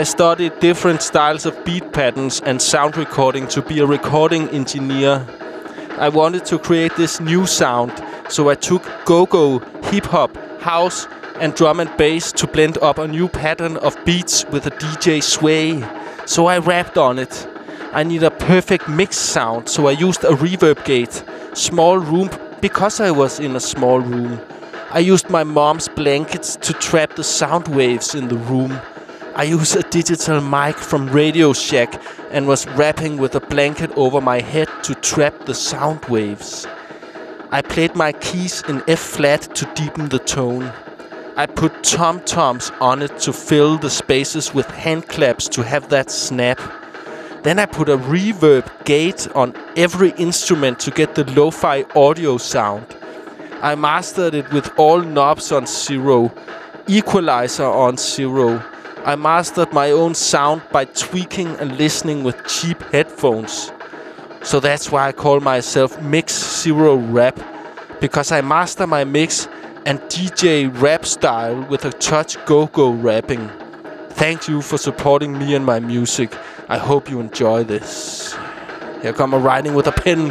I studied different styles of beat patterns and sound recording to be a recording engineer. I wanted to create this new sound, so I took go-go, hip-hop, house, and drum and bass to blend up a new pattern of beats with a DJ sway. So I rapped on it. I need a perfect mix sound, so I used a reverb gate. Small room because I was in a small room. I used my mom's blankets to trap the sound waves in the room. I used a digital mic from Radio Shack and was rapping with a blanket over my head to trap the sound waves. I played my keys in F flat to deepen the tone. I put tom toms on it to fill the spaces with hand claps to have that snap. Then I put a reverb gate on every instrument to get the lo fi audio sound. I mastered it with all knobs on zero, equalizer on zero. I mastered my own sound by tweaking and listening with cheap headphones. So that's why I call myself Mix Zero Rap, because I master my mix and DJ rap style with a touch go-go rapping. Thank you for supporting me and my music. I hope you enjoy this. Here come a writing with a pen.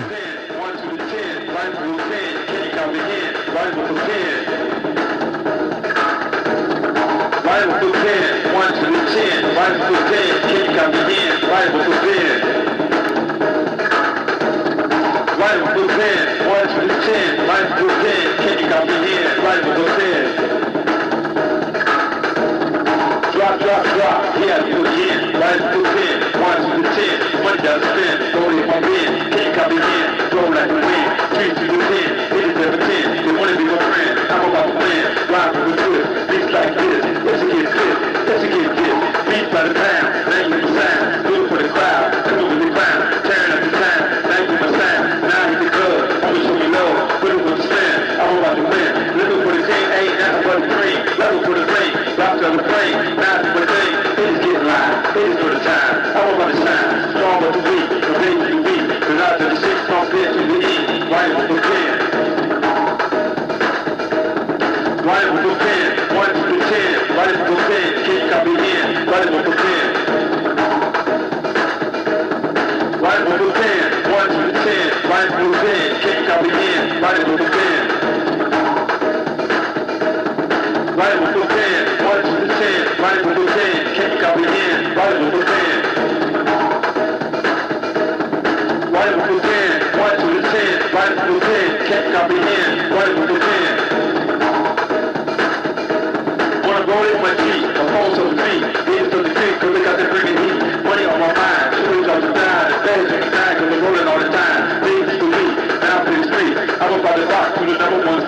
Bible book 10, 1 to the 10. Bible book 10, can you comprehend? Bible book 10. Bible book 10, 1 to 10. Money down spin. Go in my bin. Can you comprehend? Throw like the wind. 3 to the 10. Hit it never 10. They wanna be my friend. I'm about to win. Rhyme with the twist. Beats like this. Let's get this. Let's get this. Beats by the pound.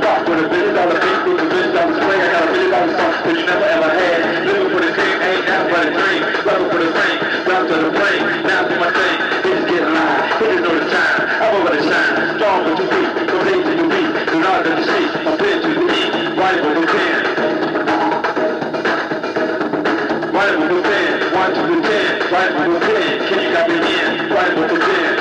Spot with a billion dollar beat, with a billion dollar. I got a billion dollar song that you never ever had. Living for the dream, ain't nothing but a dream. Rapping for the fame, round to the brain, now do my thing. It's getting live, hit it all the time. I'm over the shine, strong with your feet, day to the you I'm to the E, right with the the pen, one to the can you copy me in? With the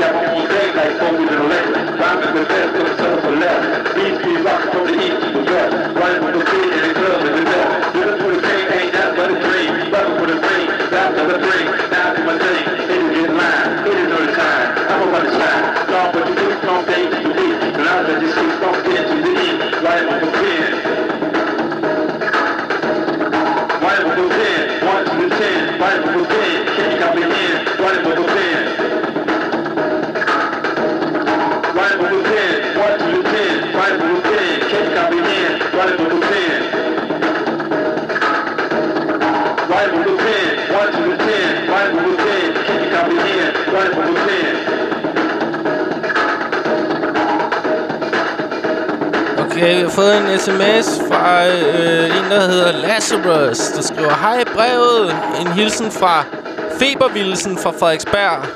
like got my own thing like focus and electric. Rhyming the best, to the south or left. These be rocking from the east to the west. Riding with the kid in the club in the best. Living for the king ain't nothing but a dream. Rapping for the dream, that's the dream. Now do my thing, it is get line, it is no time. I'm about to shine. Strong but you do strong things to be. And I let you see strong get to the end. Riding with the pen. Right with the pen, one to the ten, right with the pen, can you comprehend? Right with the pen. Comprehend? Right with the pen. Right with the pen, one to the ten, right to the pen, can you comprehend? Right with the. Okay, vi har fået en sms fra øh, en, der hedder Lazarus. Der skriver, Hej brevet. En hilsen fra Febervildelsen fra Frederiksberg.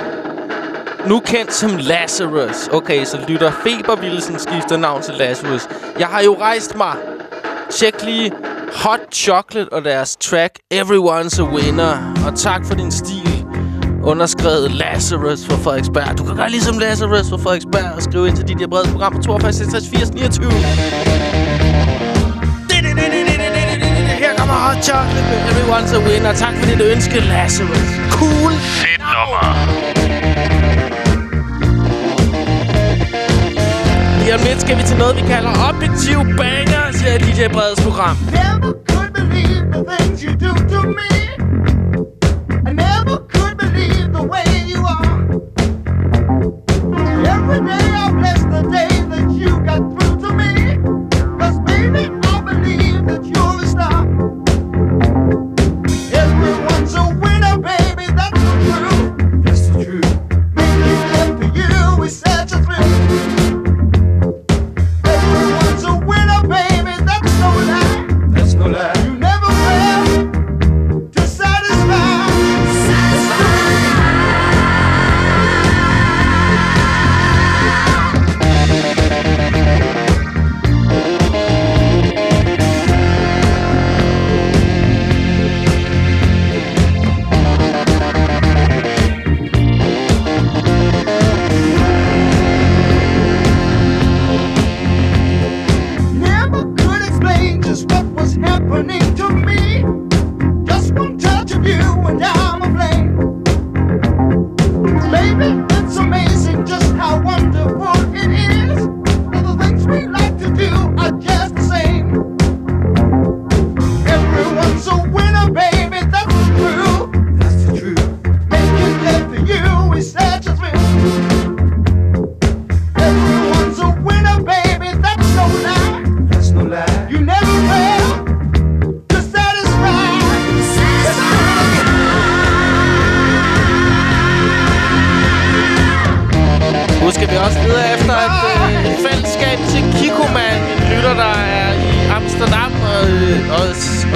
Nu kendt som Lazarus. Okay, så lytter Febervildelsen skifter navn til Lazarus. Jeg har jo rejst mig. Tjek lige Hot Chocolate og deres track Everyone's a Winner. Og tak for din stil. Underskrevet Lazarus fra Frederiksberg. Du kan gøre ligesom Lazarus fra Frederiksberg og skrive ind til dit her brede program på 42 66 80 29. Her kommer Hot Chocolate med Everyone's a Winner. Tak for dit ønske, Lazarus. Cool. Fedt nummer. Lige om lidt skal vi til noget, vi kalder objektiv banger, siger DJ Breds program. Never could believe the things you do to me.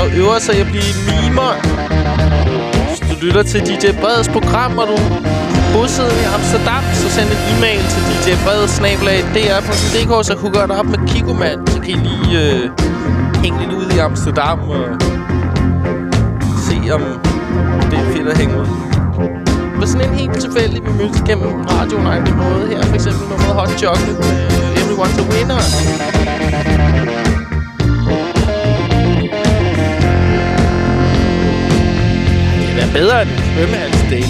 Og, øver sig i at blive mimer. Hvis du lytter til DJ Breds program, og du er bosiddende i Amsterdam, så send en e-mail til djbreds.dr.dk, så hooker gøre dig op med Kikoman. Så kan I lige øh, hænge lidt ud i Amsterdam og se, om det er fedt at hænge ud. På sådan en helt tilfældig, vi mødtes gennem radioen måde her, for eksempel med hot chocolate øh, med Everyone's a Winner. Det er bedre end en svømmehalsdate.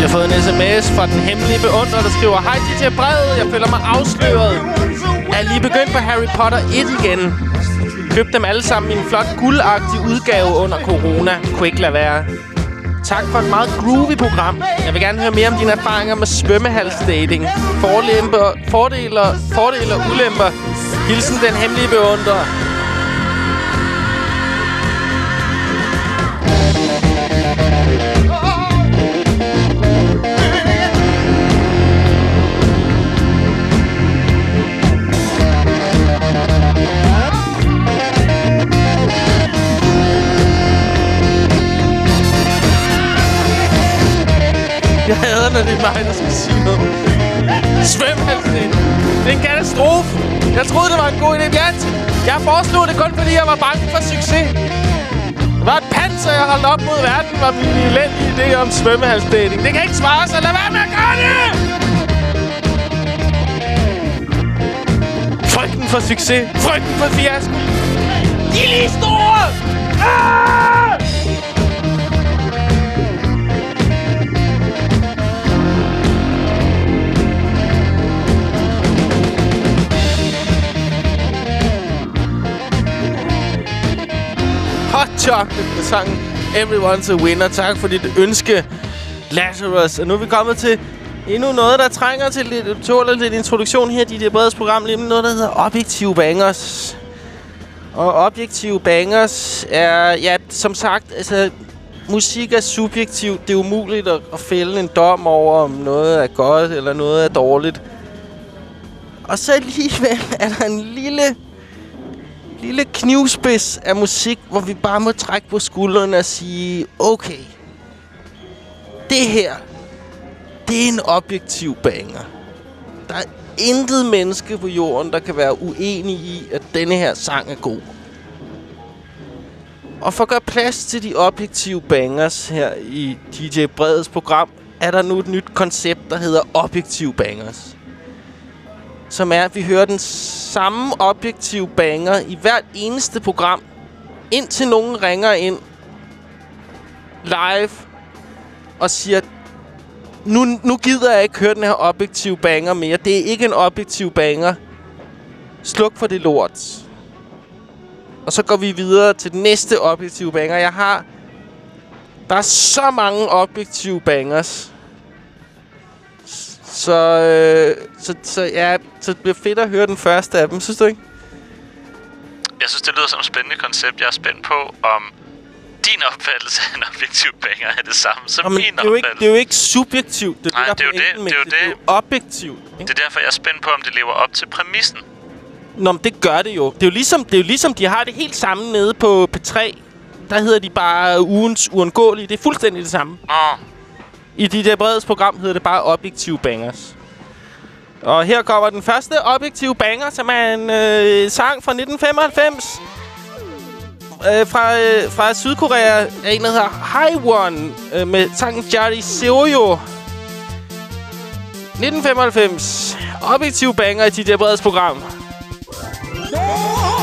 Har fået en sms fra den hemmelige beundrer, der skriver Hej DJ Bred, jeg føler mig afsløret. Jeg er lige begyndt på Harry Potter 1 igen. Købte dem alle sammen i en flot guldagtig udgave under corona. Kunne ikke lade være. Tak for et meget groovy program. Jeg vil gerne høre mere om dine erfaringer med svømmehalsdating. Forlemper, fordele, fordele og ulemper. Hilsen den hemmelige beundrer. Når det er mig, der skal sige noget. Svømmehalsdating. Det er en katastrofe. Jeg troede, det var en god idé. Jeg, jeg foreslog det kun, fordi jeg var bange for succes. Det var et panser, jeg holdt op mod verden, var min elendige idé om svømmehalsdating. Det kan ikke svare sig. Lad være med at gøre det! Frygten for succes. Frygten for fiasko. De er lige store! Ah! Hot Chocolate med sangen Everyone's a Winner. Tak for dit ønske, Lazarus. Og nu er vi kommet til endnu noget, der trænger til lidt, tåler lidt introduktion her i det brede program. Lige noget, der hedder Objektive Bangers. Og Objektive Bangers er, ja, som sagt, altså, musik er subjektivt. Det er umuligt at, at fælde en dom over, om noget er godt eller noget er dårligt. Og så alligevel er der en lille lille knivspids af musik, hvor vi bare må trække på skuldrene og sige, okay, det her, det er en objektiv banger. Der er intet menneske på jorden, der kan være uenig i, at denne her sang er god. Og for at gøre plads til de objektive bangers her i DJ Breds program, er der nu et nyt koncept, der hedder objektive bangers som er, at vi hører den samme objektive banger i hvert eneste program, indtil nogen ringer ind live og siger, nu, nu gider jeg ikke høre den her objektive banger mere. Det er ikke en objektiv banger. Sluk for det lort. Og så går vi videre til den næste objektive banger. Jeg har... Der er så mange objektive bangers. Så, øh, så, så, ja, så det bliver fedt at høre den første af dem, synes du ikke? Jeg synes, det lyder som et spændende koncept. Jeg er spændt på, om din opfattelse af en objektiv banger er det samme som Nå, men min det, er jo ikke, opfattelse. det er jo ikke subjektivt. Det er Nej, der det er jo det. Det er jo Det er jo objektivt. Det er derfor, jeg er spændt på, om det lever op til præmissen. Nå, men det gør det jo. Det er jo ligesom, det er jo ligesom de har det helt samme nede på P3. Der hedder de bare ugens uundgåelige. Det er fuldstændig det samme. Nå. I DJ breds program hedder det bare objektive bangers. Og her kommer den første objektive banger, som er en øh, sang fra 1995. Øh, fra, øh, fra Sydkorea. er En, der hedder Haiwon. Øh, med sangen Jari Seoyo. 1995. Objektive banger i DJ breds program. 친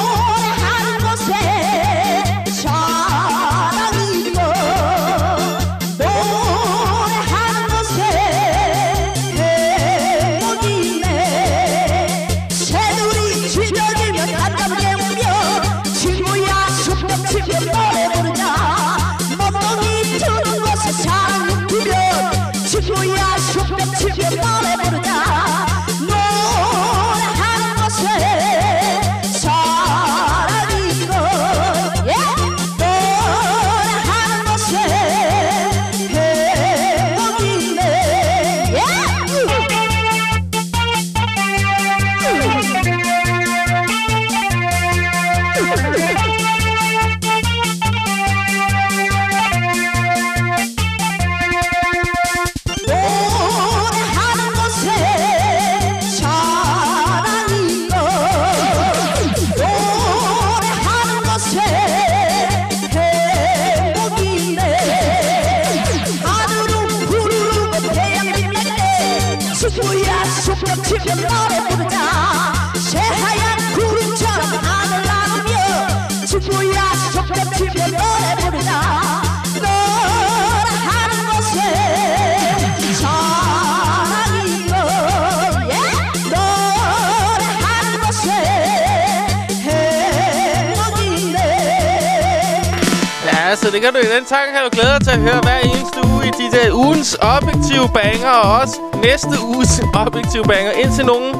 kan du i den tanke kan du glæde dig til at høre hver eneste uge i de der ugens objektive banger, og også næste uges objektive banger, indtil nogen...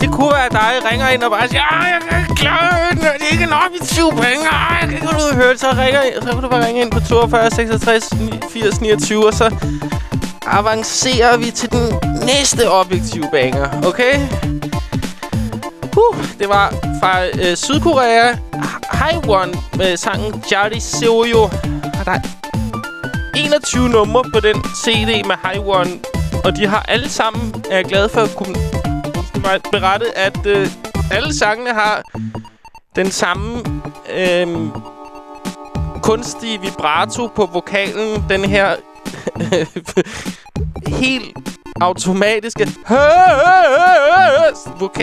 Det kunne være dig, ringer ind og bare siger, jeg kan ikke klare det, når det ikke en objektiv banger, jeg kan ikke høre det. Så, ringer, så kan du bare ringe ind på 42 66 80 29, og så avancerer vi til den næste objektive banger, okay? Uh, det var fra øh, Sydkorea. Haiwon med sangen Jari Seoyo. Der er 21 numre på den CD med Haiwon. Og de har alle sammen, er jeg glad for at kunne berette, at øh, alle sangene har den samme øh, kunstige vibrato på vokalen. Den her helt automatiske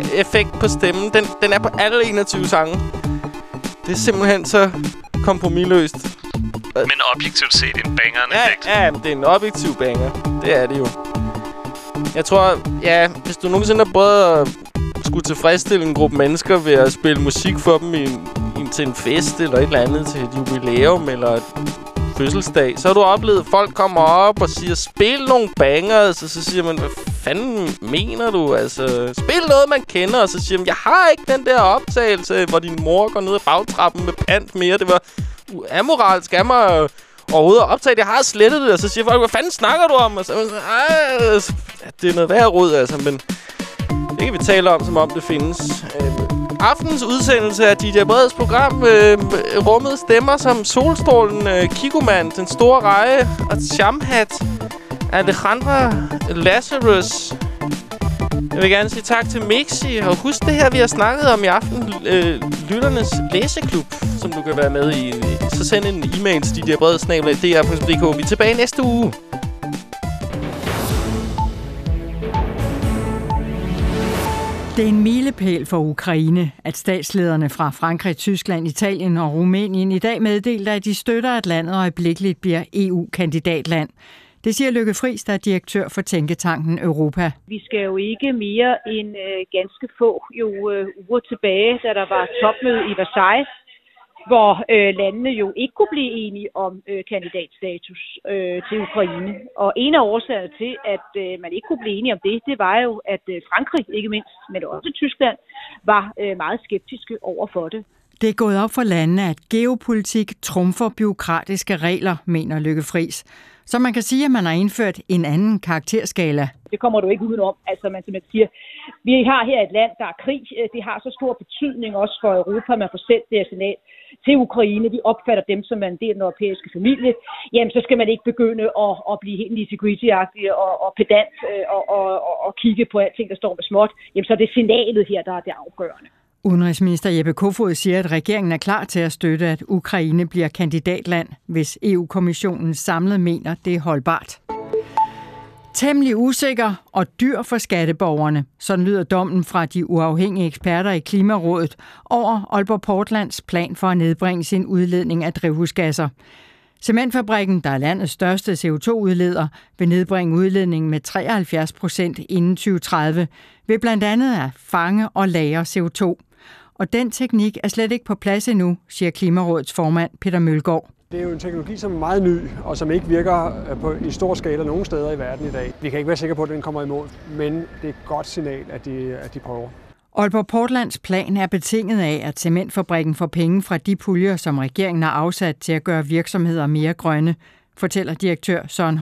effekt på stemmen. Den, den er på alle 21 sange. Det er simpelthen så kompromilløst. Men objektivt set en banger en effekt. Ja, ja, det er en objektiv banger. Det er det jo. Jeg tror, ja, hvis du nogensinde har prøvet at skulle tilfredsstille en gruppe mennesker ved at spille musik for dem i en, i til en fest eller et eller andet, til et jubilæum eller et fødselsdag, så har du oplevet, at folk kommer op og siger, spil nogle bangers, og så siger man, hvad fanden mener du? Altså, spil noget, man kender, og så siger man, jeg har ikke den der optagelse, hvor din mor går ned ad bagtrappen med pant mere. Det var amoralsk af mig overhovedet at optage det. Jeg har slettet det, og så siger folk, hvad fanden snakker du om? Og så er man ja, det er noget værd råd, altså, men det kan vi tale om, som om det findes. Øh, aftens udsendelse af DJ Breds program øh, rummet stemmer som Solstrålen, øh, Kikoman, Den Store Reje og Shamhat, Alejandra Lazarus. Jeg vil gerne sige tak til Mixi, og husk det her, vi har snakket om i aften, øh, Lytternes Læseklub, som du kan være med i. Så send en e-mail til djbrede.dr.dk. Vi er tilbage næste uge. Det er en milepæl for Ukraine, at statslederne fra Frankrig, Tyskland, Italien og Rumænien i dag meddelte, at de støtter, at landet øjeblikkeligt bliver EU-kandidatland. Det siger Lykke Friis, der er direktør for Tænketanken Europa. Vi skal jo ikke mere end øh, ganske få jo øh, uger tilbage, da der var topmøde i Versailles, hvor øh, landene jo ikke kunne blive enige om øh, kandidatstatus øh, til Ukraine. Og en af årsagerne til, at øh, man ikke kunne blive enige om det, det var jo, at øh, Frankrig ikke mindst, men også Tyskland, var øh, meget skeptiske over for det. Det er gået op for landene, at geopolitik trumfer byråkratiske regler, mener Lykke Friis. Så man kan sige, at man har indført en anden karakterskala. Det kommer du ikke udenom. Altså man simpelthen siger, vi har her et land, der er krig. Øh, det har så stor betydning også for Europa, man får sendt det signal til Ukraine. Vi opfatter dem som en del af den europæiske familie. Jamen, så skal man ikke begynde at, at blive helt nitty og, og pedant øh, og, og, og, og kigge på alting, der står med småt. Jamen, så er det signalet her, der er det afgørende. Udenrigsminister Jeppe Kofod siger, at regeringen er klar til at støtte, at Ukraine bliver kandidatland, hvis EU-kommissionen samlet mener, det er holdbart. Temmelig usikker og dyr for skatteborgerne. Sådan lyder dommen fra de uafhængige eksperter i Klimarådet over Aalborg Portlands plan for at nedbringe sin udledning af drivhusgasser. Cementfabrikken, der er landets største CO2-udleder, vil nedbringe udledningen med 73 procent inden 2030, ved blandt andet at fange og lagre CO2. Og den teknik er slet ikke på plads endnu, siger Klimarådets formand Peter Mølgaard. Det er jo en teknologi, som er meget ny, og som ikke virker øh, på, i stor skala nogen steder i verden i dag. Vi kan ikke være sikre på, at den kommer i mål, men det er et godt signal, at de, at de prøver. Aalborg Portlands plan er betinget af, at cementfabrikken får penge fra de puljer, som regeringen har afsat til at gøre virksomheder mere grønne, fortæller direktør Søren